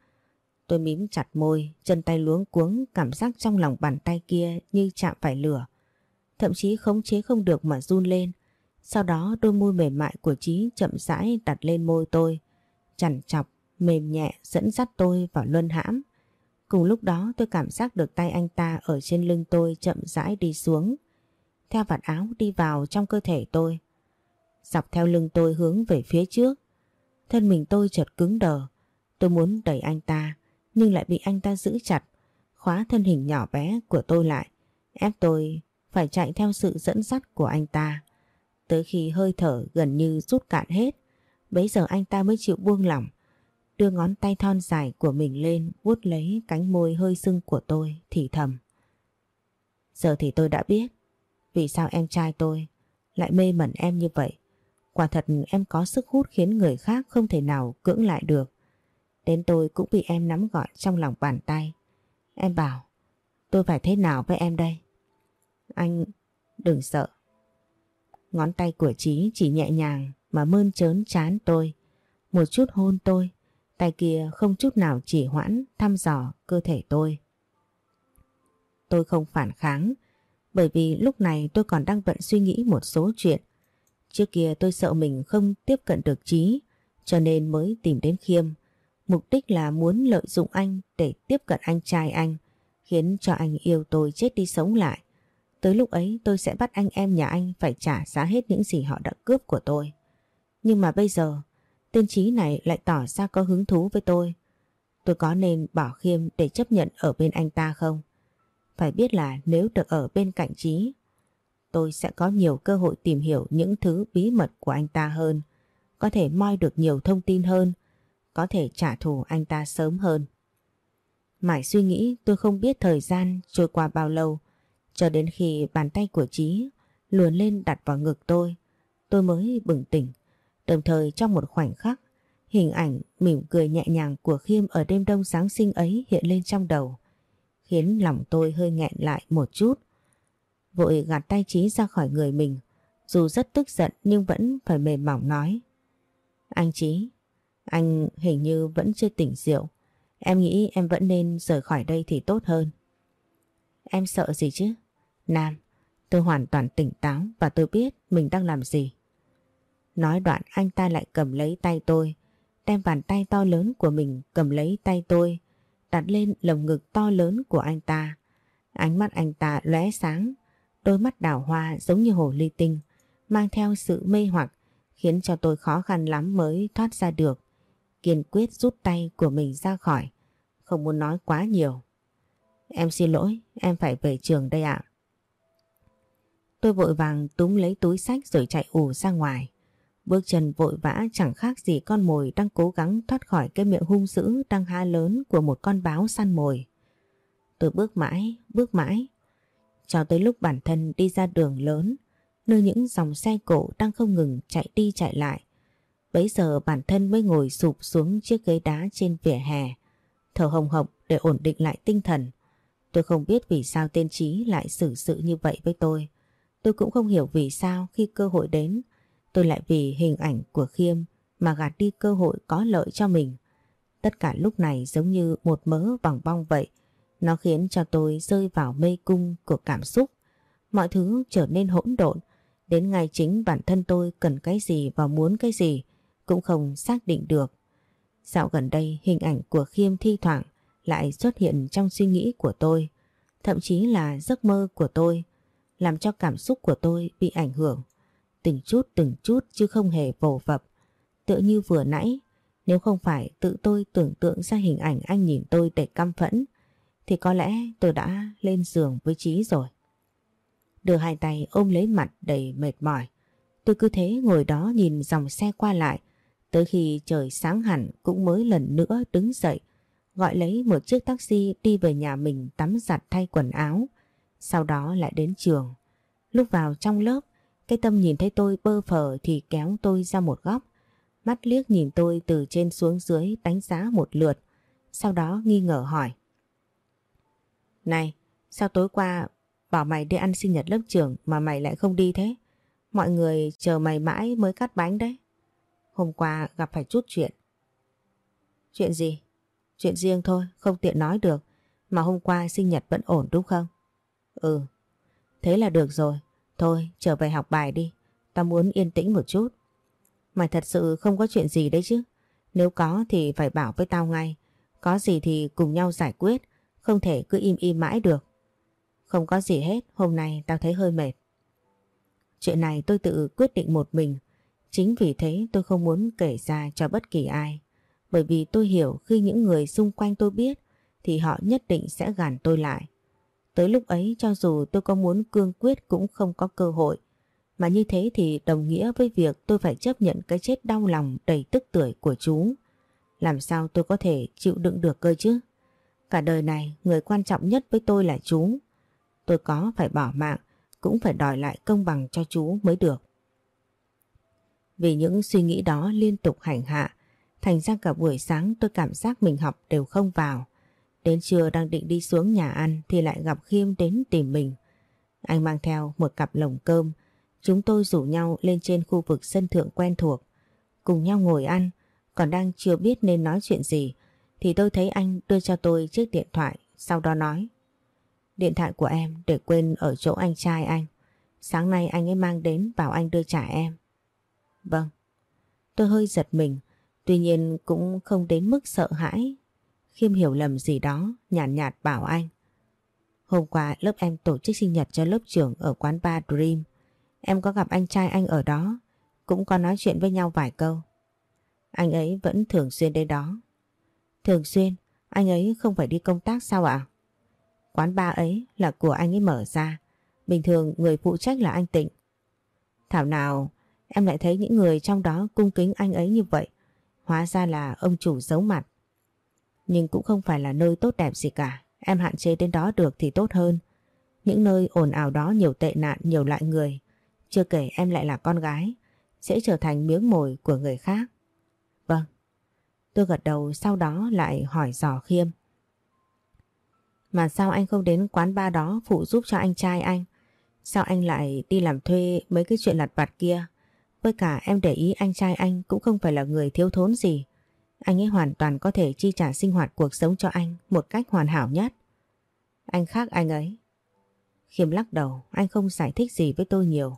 Tôi mím chặt môi, chân tay luống cuống, cảm giác trong lòng bàn tay kia như chạm phải lửa. Thậm chí khống chế không được mà run lên. Sau đó đôi môi mềm mại của Chí chậm rãi đặt lên môi tôi, chằn chọc, mềm nhẹ dẫn dắt tôi vào luân hãm. Cùng lúc đó tôi cảm giác được tay anh ta ở trên lưng tôi chậm rãi đi xuống. Theo vạt áo đi vào trong cơ thể tôi. Dọc theo lưng tôi hướng về phía trước. Thân mình tôi chợt cứng đờ. Tôi muốn đẩy anh ta, nhưng lại bị anh ta giữ chặt. Khóa thân hình nhỏ bé của tôi lại. Ép tôi phải chạy theo sự dẫn dắt của anh ta. Tới khi hơi thở gần như rút cạn hết. Bấy giờ anh ta mới chịu buông lỏng, đưa ngón tay thon dài của mình lên, vuốt lấy cánh môi hơi sưng của tôi thì thầm. Giờ thì tôi đã biết vì sao em trai tôi lại mê mẩn em như vậy. Quả thật em có sức hút khiến người khác không thể nào cưỡng lại được. Đến tôi cũng bị em nắm gọn trong lòng bàn tay. Em bảo, tôi phải thế nào với em đây? Anh, đừng sợ. Ngón tay của Trí chỉ nhẹ nhàng mà mơn trớn chán tôi. Một chút hôn tôi, Tay kia không chút nào chỉ hoãn thăm dò cơ thể tôi. Tôi không phản kháng bởi vì lúc này tôi còn đang bận suy nghĩ một số chuyện. Trước kia tôi sợ mình không tiếp cận được trí, cho nên mới tìm đến Khiêm. Mục đích là muốn lợi dụng anh để tiếp cận anh trai anh, khiến cho anh yêu tôi chết đi sống lại. Tới lúc ấy tôi sẽ bắt anh em nhà anh phải trả giá hết những gì họ đã cướp của tôi. Nhưng mà bây giờ Tên trí này lại tỏ ra có hứng thú với tôi. Tôi có nên bỏ khiêm để chấp nhận ở bên anh ta không? Phải biết là nếu được ở bên cạnh trí, tôi sẽ có nhiều cơ hội tìm hiểu những thứ bí mật của anh ta hơn, có thể moi được nhiều thông tin hơn, có thể trả thù anh ta sớm hơn. Mãi suy nghĩ tôi không biết thời gian trôi qua bao lâu, cho đến khi bàn tay của Trí luồn lên đặt vào ngực tôi, tôi mới bừng tỉnh. Đồng thời trong một khoảnh khắc, hình ảnh mỉm cười nhẹ nhàng của Khiêm ở đêm đông Giáng sinh ấy hiện lên trong đầu, khiến lòng tôi hơi nghẹn lại một chút. Vội gạt tay trí ra khỏi người mình, dù rất tức giận nhưng vẫn phải mềm mỏng nói. Anh Trí, anh hình như vẫn chưa tỉnh rượu. Em nghĩ em vẫn nên rời khỏi đây thì tốt hơn. Em sợ gì chứ? Nam, tôi hoàn toàn tỉnh táo và tôi biết mình đang làm gì. Nói đoạn anh ta lại cầm lấy tay tôi, đem bàn tay to lớn của mình cầm lấy tay tôi, đặt lên lồng ngực to lớn của anh ta. Ánh mắt anh ta lóe sáng, đôi mắt đào hoa giống như hồ ly tinh, mang theo sự mê hoặc, khiến cho tôi khó khăn lắm mới thoát ra được. Kiên quyết rút tay của mình ra khỏi, không muốn nói quá nhiều. Em xin lỗi, em phải về trường đây ạ. Tôi vội vàng túm lấy túi sách rồi chạy ù ra ngoài. Bước chân vội vã chẳng khác gì con mồi đang cố gắng thoát khỏi cái miệng hung dữ đang há lớn của một con báo săn mồi. Tôi bước mãi, bước mãi, cho tới lúc bản thân đi ra đường lớn, nơi những dòng xe cổ đang không ngừng chạy đi chạy lại. Bấy giờ bản thân mới ngồi sụp xuống chiếc ghế đá trên vỉa hè, thở hồng hộc để ổn định lại tinh thần. Tôi không biết vì sao tên Trí lại xử sự như vậy với tôi. Tôi cũng không hiểu vì sao khi cơ hội đến, Tôi lại vì hình ảnh của Khiêm mà gạt đi cơ hội có lợi cho mình. Tất cả lúc này giống như một mớ bằng bong vậy. Nó khiến cho tôi rơi vào mê cung của cảm xúc. Mọi thứ trở nên hỗn độn. Đến ngày chính bản thân tôi cần cái gì và muốn cái gì cũng không xác định được. Dạo gần đây, hình ảnh của Khiêm thi thoảng lại xuất hiện trong suy nghĩ của tôi. Thậm chí là giấc mơ của tôi, làm cho cảm xúc của tôi bị ảnh hưởng từng chút từng chút chứ không hề vồ vập. Tựa như vừa nãy, Nếu không phải tự tôi tưởng tượng ra hình ảnh anh nhìn tôi để căm phẫn thì có lẽ tôi đã lên giường với Trí rồi. Đưa hai tay ôm lấy mặt đầy mệt mỏi. Tôi cứ thế ngồi đó nhìn dòng xe qua lại tới khi trời sáng hẳn cũng mới lần nữa đứng dậy gọi lấy một chiếc taxi đi về nhà mình tắm giặt thay quần áo sau đó lại đến trường. Lúc vào trong lớp cái tâm nhìn thấy tôi bơ phờ thì kéo tôi ra một góc mắt liếc nhìn tôi từ trên xuống dưới đánh giá một lượt sau đó nghi ngờ hỏi Này sao tối qua bảo mày đi ăn sinh nhật lớp trưởng mà mày lại không đi thế? Mọi người chờ mày mãi mới cắt bánh đấy. Hôm qua gặp phải chút chuyện. Chuyện gì? Chuyện riêng thôi, không tiện nói được. Mà hôm qua sinh nhật vẫn ổn đúng không? Ừ, thế là được rồi. Thôi, trở về học bài đi. Tao muốn yên tĩnh một chút. Mày thật sự không có chuyện gì đấy chứ? Nếu có thì phải bảo với tao ngay. Có gì thì cùng nhau giải quyết. Không thể cứ im im mãi được. Không có gì hết, hôm nay tao thấy hơi mệt. Chuyện này tôi tự quyết định một mình. Chính vì thế tôi không muốn kể ra cho bất kỳ ai. Bởi vì tôi hiểu khi những người xung quanh tôi biết thì họ nhất định sẽ gàn tôi lại. Tới lúc ấy cho dù tôi có muốn cương quyết cũng không có cơ hội. Mà như thế thì đồng nghĩa với việc tôi phải chấp nhận cái chết đau lòng đầy tức tuổi của chú. Làm sao tôi có thể chịu đựng được cơ chứ? Cả đời này người quan trọng nhất với tôi là chú. Tôi có phải bỏ mạng cũng phải đòi lại công bằng cho chú mới được. Vì những suy nghĩ đó liên tục hành hạ, thành ra cả buổi sáng tôi cảm giác mình học đều không vào. Đến trưa đang định đi xuống nhà ăn thì lại gặp Khiêm đến tìm mình. Anh mang theo một cặp lồng cơm, chúng tôi rủ nhau lên trên khu vực sân thượng quen thuộc, cùng nhau ngồi ăn, còn đang chưa biết nên nói chuyện gì thì tôi thấy anh đưa cho tôi chiếc điện thoại, sau đó nói Điện thoại của em để quên ở chỗ anh trai anh. Sáng nay anh ấy mang đến bảo anh đưa trả em. Vâng. Tôi hơi giật mình, tuy nhiên cũng không đến mức sợ hãi. Khiêm hiểu lầm gì đó, nhàn nhạt, nhạt bảo anh. Hôm qua lớp em tổ chức sinh nhật cho lớp trưởng ở quán bar Dream. Em có gặp anh trai anh ở đó, cũng có nói chuyện với nhau vài câu. Anh ấy vẫn thường xuyên đến đó. Thường xuyên, anh ấy không phải đi công tác sao ạ? Quán bar ấy là của anh ấy mở ra. Bình thường người phụ trách là anh Tịnh. Thảo nào em lại thấy những người trong đó cung kính anh ấy như vậy. Hóa ra là ông chủ giấu mặt. Nhưng cũng không phải là nơi tốt đẹp gì cả. Em hạn chế đến đó được thì tốt hơn. Những nơi ồn ào đó nhiều tệ nạn, nhiều loại người. Chưa kể em lại là con gái. Sẽ trở thành miếng mồi của người khác. Vâng. Tôi gật đầu sau đó lại hỏi dò khiêm. Mà sao anh không đến quán ba đó phụ giúp cho anh trai anh? Sao anh lại đi làm thuê mấy cái chuyện lặt vặt kia? Với cả em để ý anh trai anh cũng không phải là người thiếu thốn gì. Anh ấy hoàn toàn có thể chi trả sinh hoạt cuộc sống cho anh một cách hoàn hảo nhất. Anh khác anh ấy. Khiêm lắc đầu, anh không giải thích gì với tôi nhiều.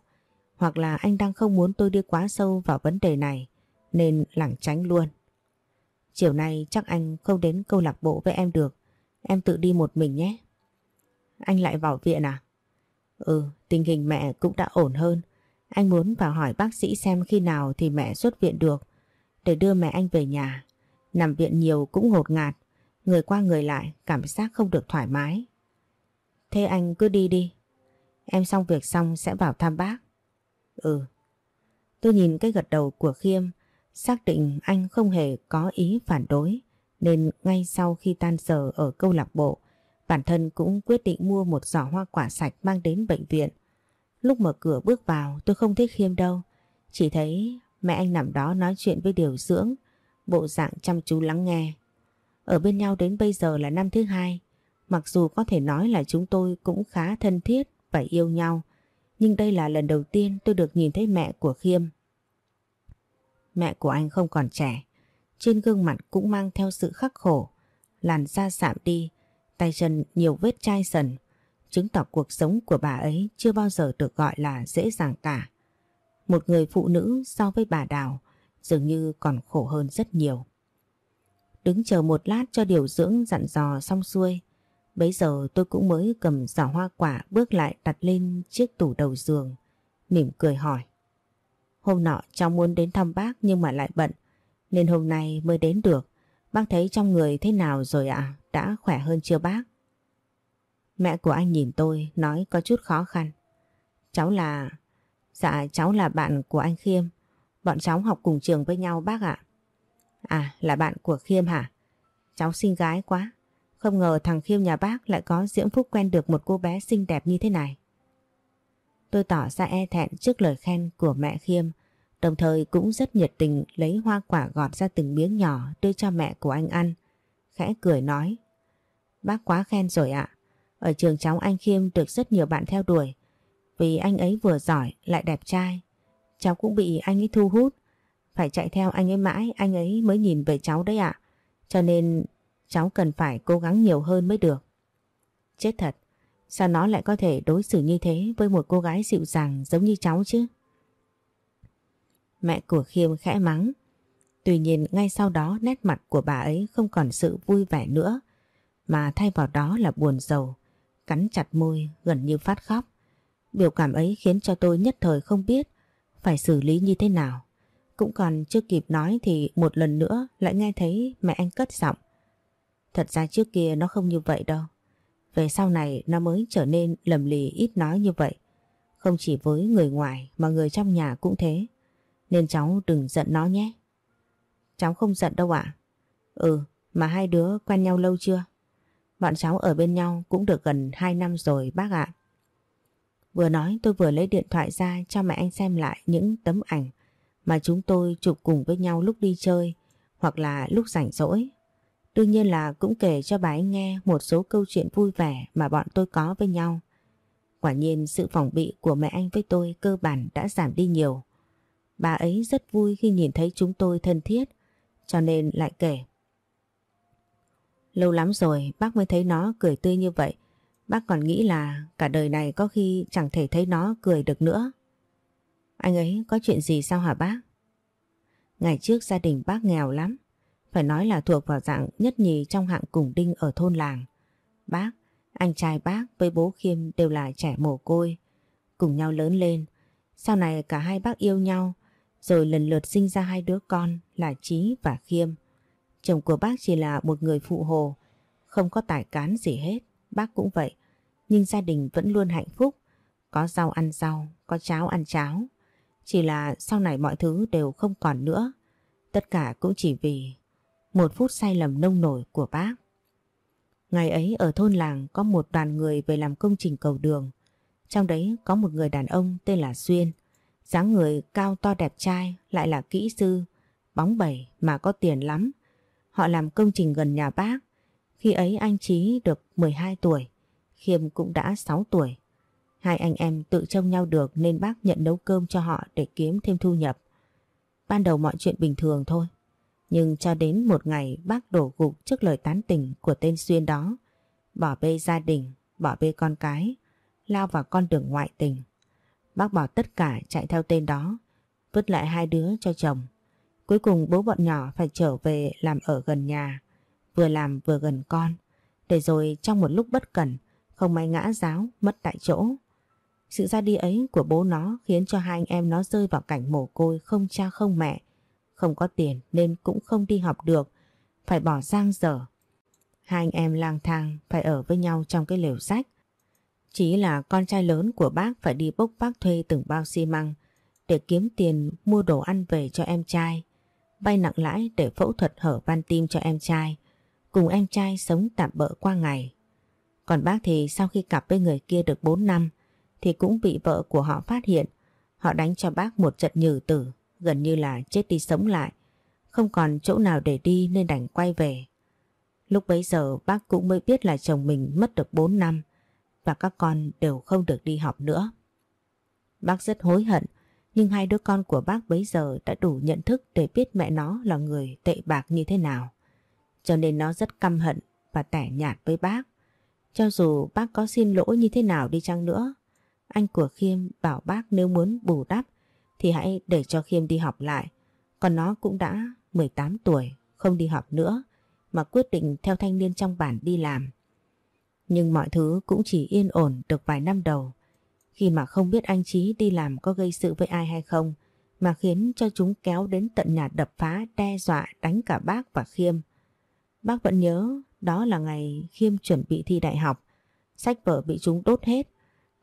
Hoặc là anh đang không muốn tôi đi quá sâu vào vấn đề này, nên lảng tránh luôn. Chiều nay chắc anh không đến câu lạc bộ với em được. Em tự đi một mình nhé. Anh lại vào viện à? Ừ, tình hình mẹ cũng đã ổn hơn. Anh muốn vào hỏi bác sĩ xem khi nào thì mẹ xuất viện được. Để đưa mẹ anh về nhà. Nằm viện nhiều cũng ngột ngạt. Người qua người lại cảm giác không được thoải mái. Thế anh cứ đi đi. Em xong việc xong sẽ vào thăm bác. Ừ. Tôi nhìn cái gật đầu của Khiêm. Xác định anh không hề có ý phản đối nên ngay sau khi tan giờ ở câu lạc bộ, bản thân cũng quyết định mua một giỏ hoa quả sạch mang đến bệnh viện. Lúc mở cửa bước vào tôi không thấy Khiêm đâu, chỉ thấy mẹ anh nằm đó nói chuyện với điều dưỡng, bộ dạng chăm chú lắng nghe. Ở bên nhau đến bây giờ là năm thứ hai, mặc dù có thể nói là chúng tôi cũng khá thân thiết và yêu nhau, nhưng đây là lần đầu tiên tôi được nhìn thấy mẹ của Khiêm. Mẹ của anh không còn trẻ, trên gương mặt cũng mang theo sự khắc khổ, làn da sạm đi, tay chân nhiều vết chai sần, chứng tỏ cuộc sống của bà ấy chưa bao giờ được gọi là dễ dàng cả. Một người phụ nữ so với bà Đào dường như còn khổ hơn rất nhiều. Đứng chờ một lát cho điều dưỡng dặn dò xong xuôi, bấy giờ tôi cũng mới cầm giỏ hoa quả bước lại đặt lên chiếc tủ đầu giường, mỉm cười hỏi. Hôm nọ cháu muốn đến thăm bác nhưng mà lại bận, Nên hôm nay mới đến được. Bác thấy trong người thế nào rồi ạ? Đã khỏe hơn chưa bác? Mẹ của anh nhìn tôi nói có chút khó khăn. Cháu là... Dạ cháu là bạn của anh Khiêm. Bọn cháu học cùng trường với nhau bác ạ. À là bạn của Khiêm hả? Cháu xinh gái quá. Không ngờ thằng Khiêm nhà bác lại có diễm phúc quen được một cô bé xinh đẹp như thế này. Tôi tỏ ra e thẹn trước lời khen của mẹ Khiêm, đồng thời cũng rất nhiệt tình lấy hoa quả gọt ra từng miếng nhỏ đưa cho mẹ của anh ăn. Khẽ cười nói, bác quá khen rồi ạ. Ở trường cháu anh Khiêm được rất nhiều bạn theo đuổi, vì anh ấy vừa giỏi lại đẹp trai. Cháu cũng bị anh ấy thu hút, phải chạy theo anh ấy mãi anh ấy mới nhìn về cháu đấy ạ. Cho nên cháu cần phải cố gắng nhiều hơn mới được. Chết thật, sao nó lại có thể đối xử như thế với một cô gái dịu dàng giống như cháu chứ? Mẹ của Khiêm khẽ mắng. Tuy nhiên ngay sau đó nét mặt của bà ấy không còn sự vui vẻ nữa, mà thay vào đó là buồn rầu, cắn chặt môi gần như phát khóc. Biểu cảm ấy khiến cho tôi nhất thời không biết phải xử lý như thế nào. Cũng còn chưa kịp nói thì một lần nữa lại nghe thấy mẹ anh cất giọng. Thật ra trước kia nó không như vậy đâu. Về sau này nó mới trở nên lầm lì ít nói như vậy. Không chỉ với người ngoài mà người trong nhà cũng thế. Nên cháu đừng giận nó nhé. Cháu không giận đâu ạ. Ừ, mà hai đứa quen nhau lâu chưa? Bọn cháu ở bên nhau cũng được gần 2 năm rồi bác ạ. Vừa nói tôi vừa lấy điện thoại ra cho mẹ anh xem lại những tấm ảnh mà chúng tôi chụp cùng với nhau lúc đi chơi hoặc là lúc rảnh rỗi. Đương nhiên là cũng kể cho bà ấy nghe một số câu chuyện vui vẻ mà bọn tôi có với nhau. Quả nhiên sự phòng bị của mẹ anh với tôi cơ bản đã giảm đi nhiều. Bà ấy rất vui khi nhìn thấy chúng tôi thân thiết, cho nên lại kể. Lâu lắm rồi bác mới thấy nó cười tươi như vậy. Bác còn nghĩ là cả đời này có khi chẳng thể thấy nó cười được nữa. Anh ấy có chuyện gì sao hả bác? Ngày trước gia đình bác nghèo lắm. Phải nói là thuộc vào dạng nhất nhì trong hạng cùng đinh ở thôn làng. Bác, anh trai bác với bố Khiêm đều là trẻ mồ côi. Cùng nhau lớn lên. Sau này cả hai bác yêu nhau. Rồi lần lượt sinh ra hai đứa con là Trí và Khiêm. Chồng của bác chỉ là một người phụ hồ. Không có tài cán gì hết. Bác cũng vậy. Nhưng gia đình vẫn luôn hạnh phúc. Có rau ăn rau, có cháo ăn cháo. Chỉ là sau này mọi thứ đều không còn nữa. Tất cả cũng chỉ vì một phút sai lầm nông nổi của bác. Ngày ấy ở thôn làng có một đoàn người về làm công trình cầu đường. Trong đấy có một người đàn ông tên là Xuyên. dáng người cao to đẹp trai lại là kỹ sư, bóng bẩy mà có tiền lắm. Họ làm công trình gần nhà bác. Khi ấy anh Trí được 12 tuổi, Khiêm cũng đã 6 tuổi. Hai anh em tự trông nhau được nên bác nhận nấu cơm cho họ để kiếm thêm thu nhập. Ban đầu mọi chuyện bình thường thôi. Nhưng cho đến một ngày bác đổ gục trước lời tán tỉnh của tên Xuyên đó. Bỏ bê gia đình, bỏ bê con cái, lao vào con đường ngoại tình. Bác bỏ tất cả chạy theo tên đó, vứt lại hai đứa cho chồng. Cuối cùng bố bọn nhỏ phải trở về làm ở gần nhà, vừa làm vừa gần con. Để rồi trong một lúc bất cẩn, không may ngã giáo, mất tại chỗ. Sự ra đi ấy của bố nó khiến cho hai anh em nó rơi vào cảnh mồ côi không cha không mẹ, không có tiền nên cũng không đi học được, phải bỏ giang dở. Hai anh em lang thang phải ở với nhau trong cái lều rách. Chỉ là con trai lớn của bác phải đi bốc bác thuê từng bao xi măng để kiếm tiền mua đồ ăn về cho em trai, vay nặng lãi để phẫu thuật hở van tim cho em trai, cùng em trai sống tạm bỡ qua ngày. Còn bác thì sau khi cặp với người kia được 4 năm thì cũng bị vợ của họ phát hiện. Họ đánh cho bác một trận nhừ tử, gần như là chết đi sống lại. Không còn chỗ nào để đi nên đành quay về. Lúc bấy giờ bác cũng mới biết là chồng mình mất được 4 năm và các con đều không được đi học nữa. Bác rất hối hận nhưng hai đứa con của bác bấy giờ đã đủ nhận thức để biết mẹ nó là người tệ bạc như thế nào. Cho nên nó rất căm hận và tẻ nhạt với bác. Cho dù bác có xin lỗi như thế nào đi chăng nữa, anh của Khiêm bảo bác nếu muốn bù đắp thì hãy để cho Khiêm đi học lại. Còn nó cũng đã 18 tuổi, không đi học nữa mà quyết định theo thanh niên trong bản đi làm. Nhưng mọi thứ cũng chỉ yên ổn được vài năm đầu. Khi mà không biết anh Chí đi làm có gây sự với ai hay không mà khiến cho chúng kéo đến tận nhà đập phá, đe dọa, đánh cả bác và Khiêm. Bác vẫn nhớ đó là ngày Khiêm chuẩn bị thi đại học, sách vở bị chúng đốt hết,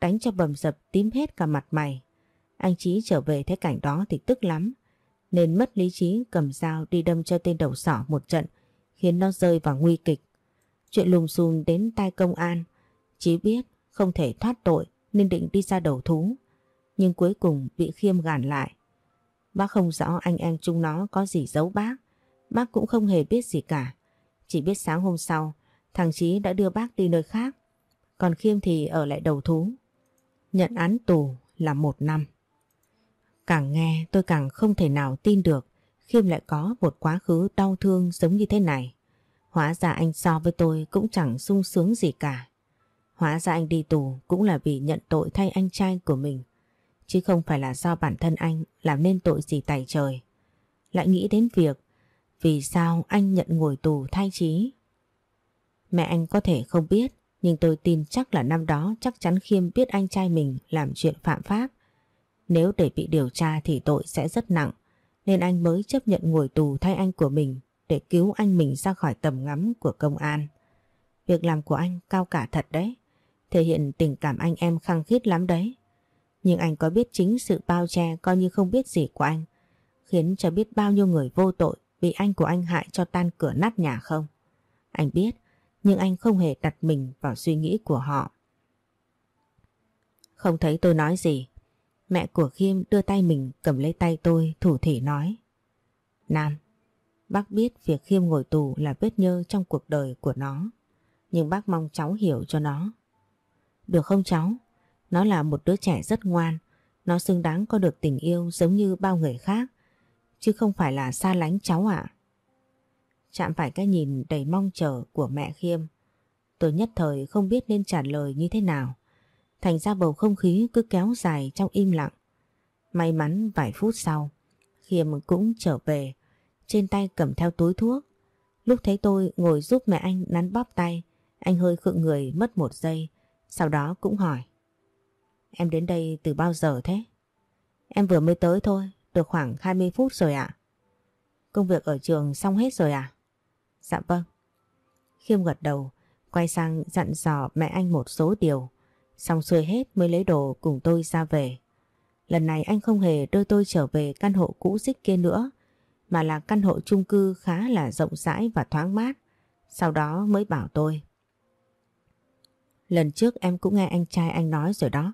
đánh cho bầm dập tím hết cả mặt mày. Anh Chí trở về thấy cảnh đó thì tức lắm, nên mất lý trí cầm dao đi đâm cho tên đầu sỏ một trận, khiến nó rơi vào nguy kịch. Chuyện lùm xùm đến tai công an, Chí biết không thể thoát tội nên định đi ra đầu thú, nhưng cuối cùng bị Khiêm gàn lại. Bác không rõ anh em chúng nó có gì giấu bác, bác cũng không hề biết gì cả. Chỉ biết sáng hôm sau, thằng Chí đã đưa bác đi nơi khác, còn Khiêm thì ở lại đầu thú. Nhận án tù là một năm. Càng nghe tôi càng không thể nào tin được Khiêm lại có một quá khứ đau thương giống như thế này. Hóa ra anh so với tôi cũng chẳng sung sướng gì cả. Hóa ra anh đi tù cũng là vì nhận tội thay anh trai của mình. Chứ không phải là do bản thân anh làm nên tội gì tài trời. Lại nghĩ đến việc vì sao anh nhận ngồi tù thay trí. Mẹ anh có thể không biết nhưng tôi tin chắc là năm đó chắc chắn Khiêm biết anh trai mình làm chuyện phạm pháp. Nếu để bị điều tra thì tội sẽ rất nặng nên anh mới chấp nhận ngồi tù thay anh của mình để cứu anh mình ra khỏi tầm ngắm của công an. Việc làm của anh cao cả thật đấy, thể hiện tình cảm anh em khăng khít lắm đấy. Nhưng anh có biết chính sự bao che coi như không biết gì của anh, khiến cho biết bao nhiêu người vô tội bị anh của anh hại cho tan cửa nát nhà không? Anh biết, nhưng anh không hề đặt mình vào suy nghĩ của họ. Không thấy tôi nói gì, mẹ của Khiêm đưa tay mình cầm lấy tay tôi thủ thỉ nói. Nam, bác biết việc Khiêm ngồi tù là vết nhơ trong cuộc đời của nó, nhưng bác mong cháu hiểu cho nó. Được không cháu? Nó là một đứa trẻ rất ngoan, nó xứng đáng có được tình yêu giống như bao người khác, chứ không phải là xa lánh cháu ạ. Chạm phải cái nhìn đầy mong chờ của mẹ Khiêm, tôi nhất thời không biết nên trả lời như thế nào. Thành ra bầu không khí cứ kéo dài trong im lặng. May mắn vài phút sau, Khiêm cũng trở về, trên tay cầm theo túi thuốc. Lúc thấy tôi ngồi giúp mẹ anh nắn bóp tay, anh hơi khựng người mất một giây, sau đó cũng hỏi. Em đến đây từ bao giờ thế? Em vừa mới tới thôi, được khoảng 20 phút rồi ạ. Công việc ở trường xong hết rồi à? Dạ vâng. Khiêm gật đầu, quay sang dặn dò mẹ anh một số điều. Xong xuôi hết mới lấy đồ cùng tôi ra về. Lần này anh không hề đưa tôi trở về căn hộ cũ xích kia nữa, mà là căn hộ chung cư khá là rộng rãi và thoáng mát. Sau đó mới bảo tôi. Lần trước em cũng nghe anh trai anh nói rồi đó.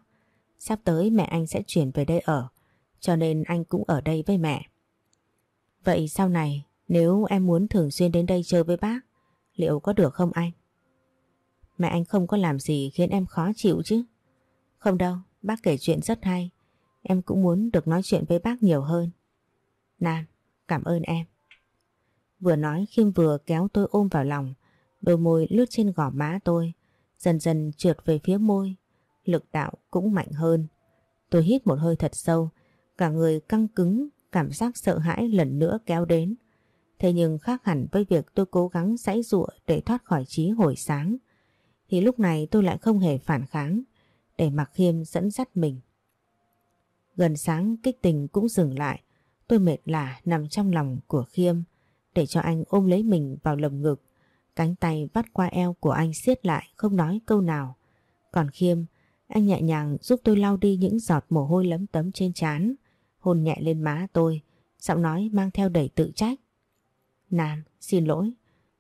Sắp tới mẹ anh sẽ chuyển về đây ở, cho nên anh cũng ở đây với mẹ. Vậy sau này, nếu em muốn thường xuyên đến đây chơi với bác, liệu có được không anh? Mẹ anh không có làm gì khiến em khó chịu chứ? Không đâu, bác kể chuyện rất hay. Em cũng muốn được nói chuyện với bác nhiều hơn. Nam, cảm ơn em. Vừa nói Khiêm vừa kéo tôi ôm vào lòng, đôi môi lướt trên gò má tôi, dần dần trượt về phía môi, lực đạo cũng mạnh hơn. Tôi hít một hơi thật sâu, cả người căng cứng, cảm giác sợ hãi lần nữa kéo đến. Thế nhưng khác hẳn với việc tôi cố gắng giãy giụa để thoát khỏi trí hồi sáng, thì lúc này tôi lại không hề phản kháng, để mặc Khiêm dẫn dắt mình. Gần sáng kích tình cũng dừng lại, tôi mệt lả nằm trong lòng của Khiêm, để cho anh ôm lấy mình vào lồng ngực, cánh tay vắt qua eo của anh siết lại không nói câu nào. Còn Khiêm, anh nhẹ nhàng giúp tôi lau đi những giọt mồ hôi lấm tấm trên trán, hôn nhẹ lên má tôi, giọng nói mang theo đầy tự trách. Nam, xin lỗi,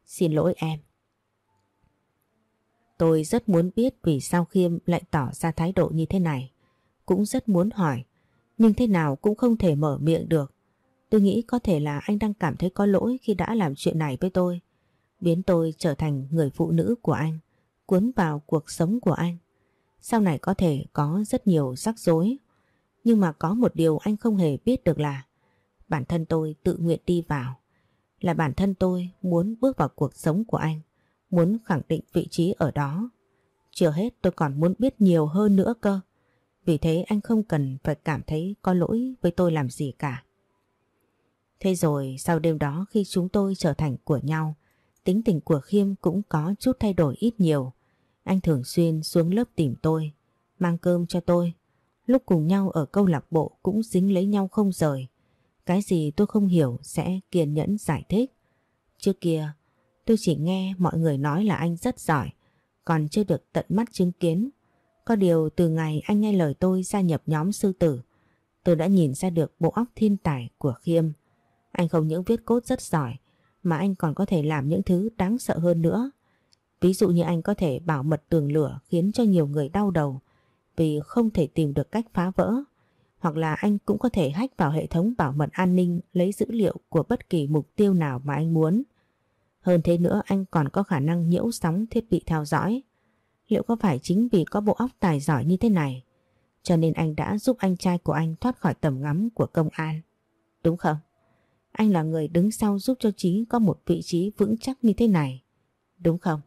xin lỗi em. Tôi rất muốn biết vì sao Khiêm lại tỏ ra thái độ như thế này. Cũng rất muốn hỏi, nhưng thế nào cũng không thể mở miệng được. Tôi nghĩ có thể là anh đang cảm thấy có lỗi khi đã làm chuyện này với tôi. Biến tôi trở thành người phụ nữ của anh, cuốn vào cuộc sống của anh. Sau này có thể có rất nhiều rắc rối. Nhưng mà có một điều anh không hề biết được là bản thân tôi tự nguyện đi vào. Là bản thân tôi muốn bước vào cuộc sống của anh muốn khẳng định vị trí ở đó. Chưa hết tôi còn muốn biết nhiều hơn nữa cơ. Vì thế anh không cần phải cảm thấy có lỗi với tôi làm gì cả. Thế rồi sau đêm đó khi chúng tôi trở thành của nhau, tính tình của Khiêm cũng có chút thay đổi ít nhiều. Anh thường xuyên xuống lớp tìm tôi, mang cơm cho tôi. Lúc cùng nhau ở câu lạc bộ cũng dính lấy nhau không rời. Cái gì tôi không hiểu sẽ kiên nhẫn giải thích. Trước kia tôi chỉ nghe mọi người nói là anh rất giỏi, còn chưa được tận mắt chứng kiến. Có điều từ ngày anh nghe lời tôi gia nhập nhóm sư tử, tôi đã nhìn ra được bộ óc thiên tài của Khiêm. Anh không những viết cốt rất giỏi, mà anh còn có thể làm những thứ đáng sợ hơn nữa. Ví dụ như anh có thể bảo mật tường lửa khiến cho nhiều người đau đầu vì không thể tìm được cách phá vỡ. Hoặc là anh cũng có thể hack vào hệ thống bảo mật an ninh lấy dữ liệu của bất kỳ mục tiêu nào mà anh muốn. Hơn thế nữa anh còn có khả năng nhiễu sóng thiết bị theo dõi. Liệu có phải chính vì có bộ óc tài giỏi như thế này cho nên anh đã giúp anh trai của anh thoát khỏi tầm ngắm của công an? Đúng không? Anh là người đứng sau giúp cho chí có một vị trí vững chắc như thế này. Đúng không?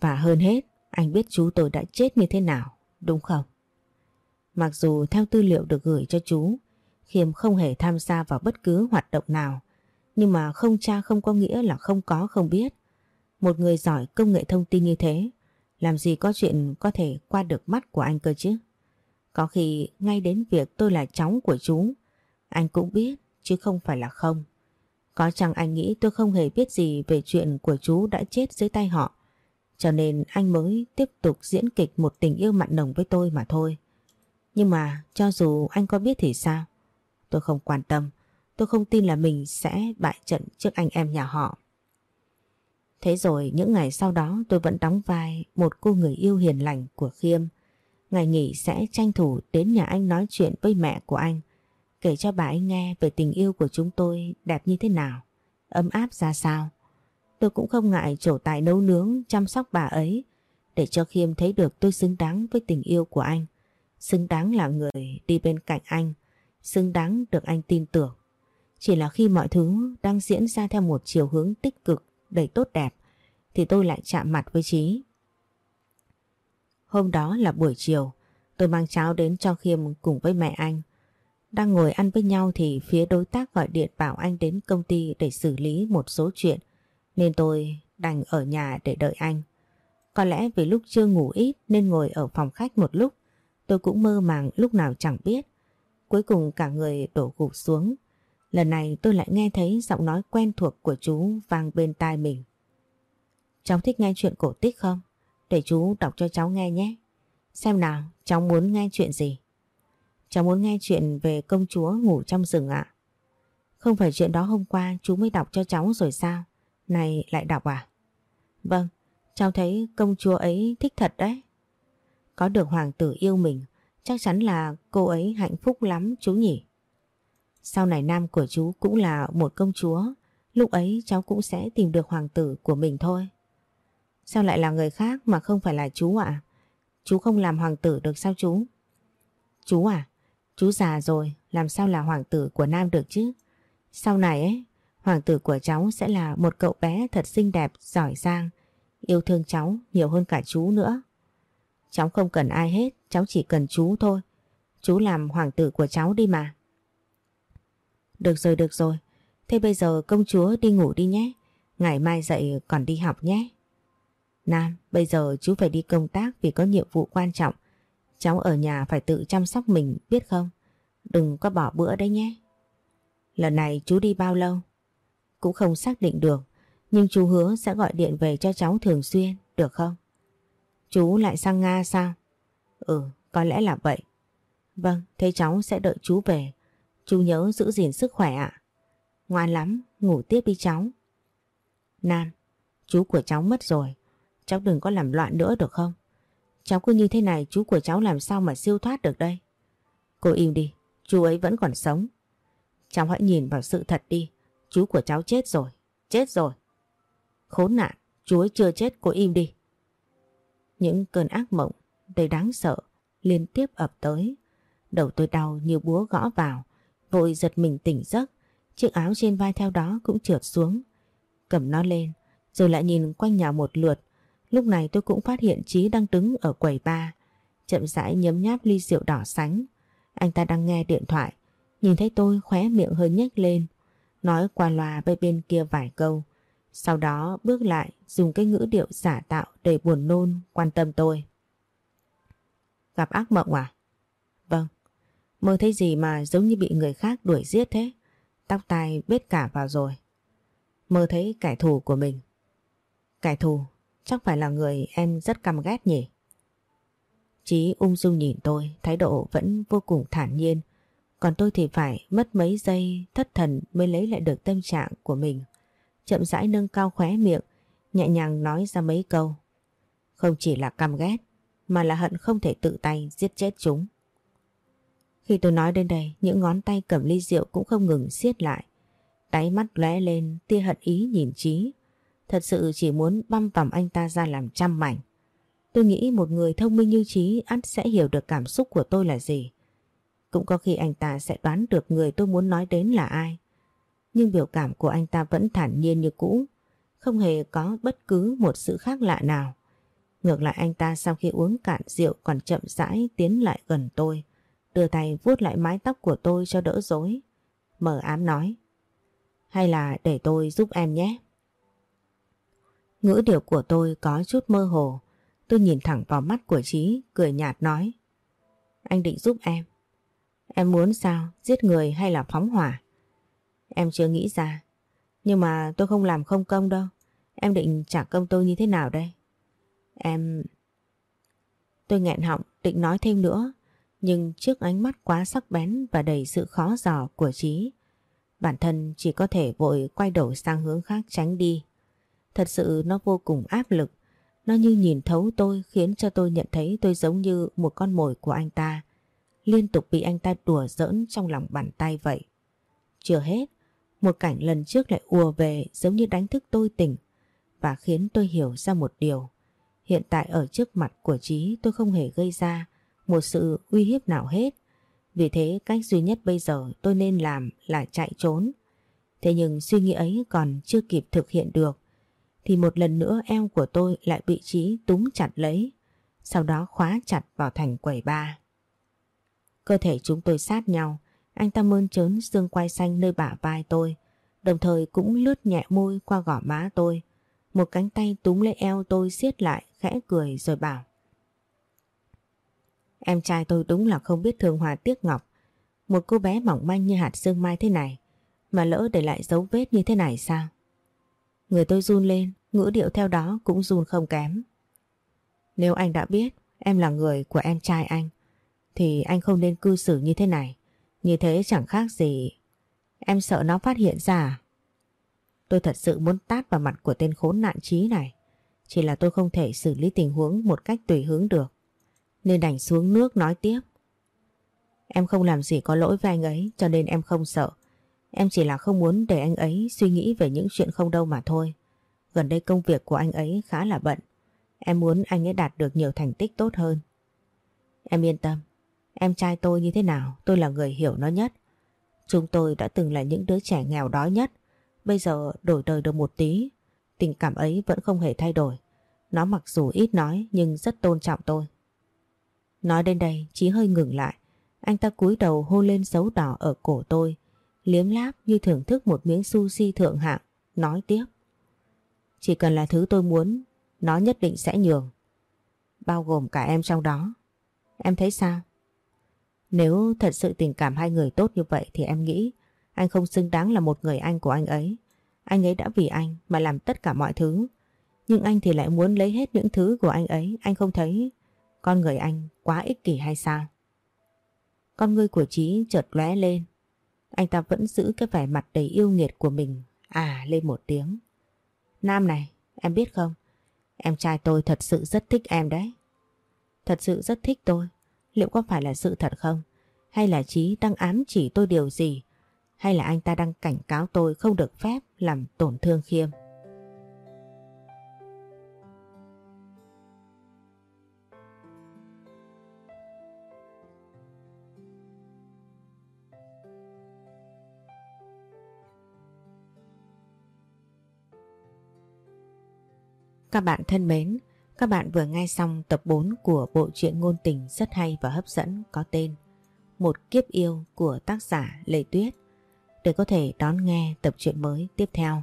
Và hơn hết, anh biết chú tôi đã chết như thế nào. Đúng không? Mặc dù theo tư liệu được gửi cho chú, Khiêm không hề tham gia vào bất cứ hoạt động nào. Nhưng mà không cha không có nghĩa là không có không biết. Một người giỏi công nghệ thông tin như thế, làm gì có chuyện có thể qua được mắt của anh cơ chứ? Có khi ngay đến việc tôi là cháu của chú, anh cũng biết chứ không phải là không. Có chăng anh nghĩ tôi không hề biết gì về chuyện của chú đã chết dưới tay họ, cho nên anh mới tiếp tục diễn kịch một tình yêu mặn nồng với tôi mà thôi. Nhưng mà cho dù anh có biết thì sao? Tôi không quan tâm, tôi không tin là mình sẽ bại trận trước anh em nhà họ. Thế rồi những ngày sau đó tôi vẫn đóng vai một cô người yêu hiền lành của Khiêm. Ngày nghỉ sẽ tranh thủ đến nhà anh nói chuyện với mẹ của anh kể cho bà ấy nghe về tình yêu của chúng tôi đẹp như thế nào, ấm áp ra sao. Tôi cũng không ngại trổ tài nấu nướng chăm sóc bà ấy để cho Khiêm thấy được tôi xứng đáng với tình yêu của anh, xứng đáng là người đi bên cạnh anh, xứng đáng được anh tin tưởng. Chỉ là khi mọi thứ đang diễn ra theo một chiều hướng tích cực, đầy tốt đẹp, thì tôi lại chạm mặt với Trí. Hôm đó là buổi chiều, tôi mang cháo đến cho Khiêm cùng với mẹ anh. Đang ngồi ăn với nhau thì phía đối tác gọi điện bảo anh đến công ty để xử lý một số chuyện nên tôi đành ở nhà để đợi anh. Có lẽ vì lúc chưa ngủ ít nên ngồi ở phòng khách một lúc tôi cũng mơ màng lúc nào chẳng biết. Cuối cùng cả người đổ gục xuống. Lần này tôi lại nghe thấy giọng nói quen thuộc của chú vang bên tai mình. Cháu thích nghe chuyện cổ tích không? Để chú đọc cho cháu nghe nhé. Xem nào, cháu muốn nghe chuyện gì? Cháu muốn nghe chuyện về công chúa ngủ trong rừng ạ. Không phải chuyện đó hôm qua chú mới đọc cho cháu rồi sao? Này lại đọc à? Vâng, cháu thấy công chúa ấy thích thật đấy. Có được hoàng tử yêu mình, chắc chắn là cô ấy hạnh phúc lắm chú nhỉ. Sau này nam của chú cũng là một công chúa, lúc ấy cháu cũng sẽ tìm được hoàng tử của mình thôi. Sao lại là người khác mà không phải là chú ạ? Chú không làm hoàng tử được sao chú? Chú à, Chú già rồi, làm sao là hoàng tử của Nam được chứ? Sau này ấy, hoàng tử của cháu sẽ là một cậu bé thật xinh đẹp, giỏi giang, yêu thương cháu nhiều hơn cả chú nữa. Cháu không cần ai hết, cháu chỉ cần chú thôi. Chú làm hoàng tử của cháu đi mà. Được rồi, được rồi. Thế bây giờ công chúa đi ngủ đi nhé. Ngày mai dậy còn đi học nhé. Nam, bây giờ chú phải đi công tác vì có nhiệm vụ quan trọng. Cháu ở nhà phải tự chăm sóc mình biết không? Đừng có bỏ bữa đấy nhé. Lần này chú đi bao lâu? Cũng không xác định được, nhưng chú hứa sẽ gọi điện về cho cháu thường xuyên, được không? Chú lại sang Nga sao? Ừ, có lẽ là vậy. Vâng, thế cháu sẽ đợi chú về. Chú nhớ giữ gìn sức khỏe ạ. Ngoan lắm, ngủ tiếp đi cháu. Nam, chú của cháu mất rồi. Cháu đừng có làm loạn nữa được không? Cháu cứ như thế này chú của cháu làm sao mà siêu thoát được đây? Cô im đi, chú ấy vẫn còn sống. Cháu hãy nhìn vào sự thật đi, chú của cháu chết rồi, chết rồi. Khốn nạn, chú ấy chưa chết, cô im đi. Những cơn ác mộng đầy đáng sợ liên tiếp ập tới. Đầu tôi đau như búa gõ vào, vội giật mình tỉnh giấc, chiếc áo trên vai theo đó cũng trượt xuống. Cầm nó lên, rồi lại nhìn quanh nhà một lượt Lúc này tôi cũng phát hiện Trí đang đứng ở quầy ba, chậm rãi nhấm nháp ly rượu đỏ sánh. Anh ta đang nghe điện thoại, nhìn thấy tôi khóe miệng hơi nhếch lên, nói qua loa bên bên kia vài câu. Sau đó bước lại dùng cái ngữ điệu giả tạo đầy buồn nôn quan tâm tôi. Gặp ác mộng à? Vâng. Mơ thấy gì mà giống như bị người khác đuổi giết thế? tóc tai bết cả vào rồi. Mơ thấy kẻ thù của mình. Kẻ thù chắc phải là người em rất căm ghét nhỉ? Chí ung dung nhìn tôi, thái độ vẫn vô cùng thản nhiên. Còn tôi thì phải mất mấy giây thất thần mới lấy lại được tâm trạng của mình. Chậm rãi nâng cao khóe miệng, nhẹ nhàng nói ra mấy câu. Không chỉ là căm ghét, mà là hận không thể tự tay giết chết chúng. Khi tôi nói đến đây, những ngón tay cầm ly rượu cũng không ngừng siết lại. Đáy mắt lóe lên tia hận ý nhìn Trí. Thật sự chỉ muốn băm vằm anh ta ra làm trăm mảnh. Tôi nghĩ một người thông minh như Trí ắt sẽ hiểu được cảm xúc của tôi là gì. Cũng có khi anh ta sẽ đoán được người tôi muốn nói đến là ai. Nhưng biểu cảm của anh ta vẫn thản nhiên như cũ, không hề có bất cứ một sự khác lạ nào. Ngược lại anh ta sau khi uống cạn rượu còn chậm rãi tiến lại gần tôi, đưa tay vuốt lại mái tóc của tôi cho đỡ rối. Mở ám nói, hay là để tôi giúp em nhé. Ngữ điệu của tôi có chút mơ hồ, tôi nhìn thẳng vào mắt của Trí, cười nhạt nói, anh định giúp em. Em muốn sao, giết người hay là phóng hỏa? Em chưa nghĩ ra, nhưng mà tôi không làm không công đâu. Em định trả công tôi như thế nào đây? Em... Tôi nghẹn họng định nói thêm nữa nhưng trước ánh mắt quá sắc bén và đầy sự khó dò của Trí bản thân chỉ có thể vội quay đầu sang hướng khác tránh đi. Thật sự nó vô cùng áp lực nó như nhìn thấu tôi khiến cho tôi nhận thấy tôi giống như một con mồi của anh ta liên tục bị anh ta đùa giỡn trong lòng bàn tay vậy. Chưa hết, một cảnh lần trước lại ùa về giống như đánh thức tôi tỉnh và khiến tôi hiểu ra một điều. Hiện tại ở trước mặt của Trí tôi không hề gây ra một sự uy hiếp nào hết. Vì thế cách duy nhất bây giờ tôi nên làm là chạy trốn. Thế nhưng suy nghĩ ấy còn chưa kịp thực hiện được. Thì một lần nữa eo của tôi lại bị Trí túm chặt lấy. Sau đó khóa chặt vào thành quầy ba. Cơ thể chúng tôi sát nhau. Anh ta mơn trớn xương quai xanh nơi bả vai tôi. Đồng thời cũng lướt nhẹ môi qua gò má tôi. Một cánh tay túm lấy eo tôi siết lại khẽ cười rồi bảo. Em trai tôi đúng là không biết thương hòa tiếc ngọc. Một cô bé mỏng manh như hạt sương mai thế này mà lỡ để lại dấu vết như thế này sao? Người tôi run lên, ngữ điệu theo đó cũng run không kém. Nếu anh đã biết em là người của em trai anh thì anh không nên cư xử như thế này. Như thế chẳng khác gì. Em sợ nó phát hiện ra? Tôi thật sự muốn tát vào mặt của tên khốn nạn trí này. Chỉ là tôi không thể xử lý tình huống một cách tùy hướng được. Nên đành xuống nước nói tiếp. Em không làm gì có lỗi với anh ấy, cho nên em không sợ. Em chỉ là không muốn để anh ấy suy nghĩ về những chuyện không đâu mà thôi. Gần đây công việc của anh ấy khá là bận. Em muốn anh ấy đạt được nhiều thành tích tốt hơn. Em yên tâm. Em trai tôi như thế nào tôi là người hiểu nó nhất. Chúng tôi đã từng là những đứa trẻ nghèo đói nhất. Bây giờ đổi đời được một tí. Tình cảm ấy vẫn không hề thay đổi. Nó mặc dù ít nói nhưng rất tôn trọng tôi. Nói đến đây Chí hơi ngừng lại. Anh ta cúi đầu hôn lên dấu đỏ ở cổ tôi. Liếm láp như thưởng thức một miếng sushi thượng hạng. Nói tiếp. Chỉ cần là thứ tôi muốn, nó nhất định sẽ nhường. Bao gồm cả em trong đó. Em thấy sao? Nếu thật sự tình cảm hai người tốt như vậy thì em nghĩ anh không xứng đáng là một người anh của anh ấy. Anh ấy đã vì anh mà làm tất cả mọi thứ. Nhưng anh thì lại muốn lấy hết những thứ của anh ấy. Anh không thấy con người anh quá ích kỷ hay sao? Con người của Trí chợt lóe lên. Anh ta vẫn giữ cái vẻ mặt đầy yêu nghiệt của mình. À lên một tiếng. Nam này, em biết không? Em trai tôi thật sự rất thích em đấy. Thật sự rất thích tôi. Liệu có phải là sự thật không? Hay là Trí đang ám chỉ tôi điều gì? Hay là anh ta đang cảnh cáo tôi không được phép làm tổn thương khiêm? Các bạn thân mến, các bạn vừa nghe xong tập 4 của bộ truyện ngôn tình rất hay và hấp dẫn có tên Một kiếp yêu của tác giả Lê Tuyết. Để có thể đón nghe tập truyện mới tiếp theo,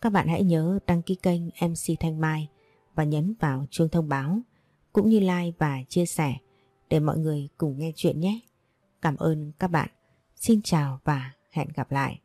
các bạn hãy nhớ đăng ký kênh MC Thanh Mai và nhấn vào chuông thông báo cũng như like và chia sẻ để mọi người cùng nghe chuyện nhé. Cảm ơn các bạn. Xin chào và hẹn gặp lại.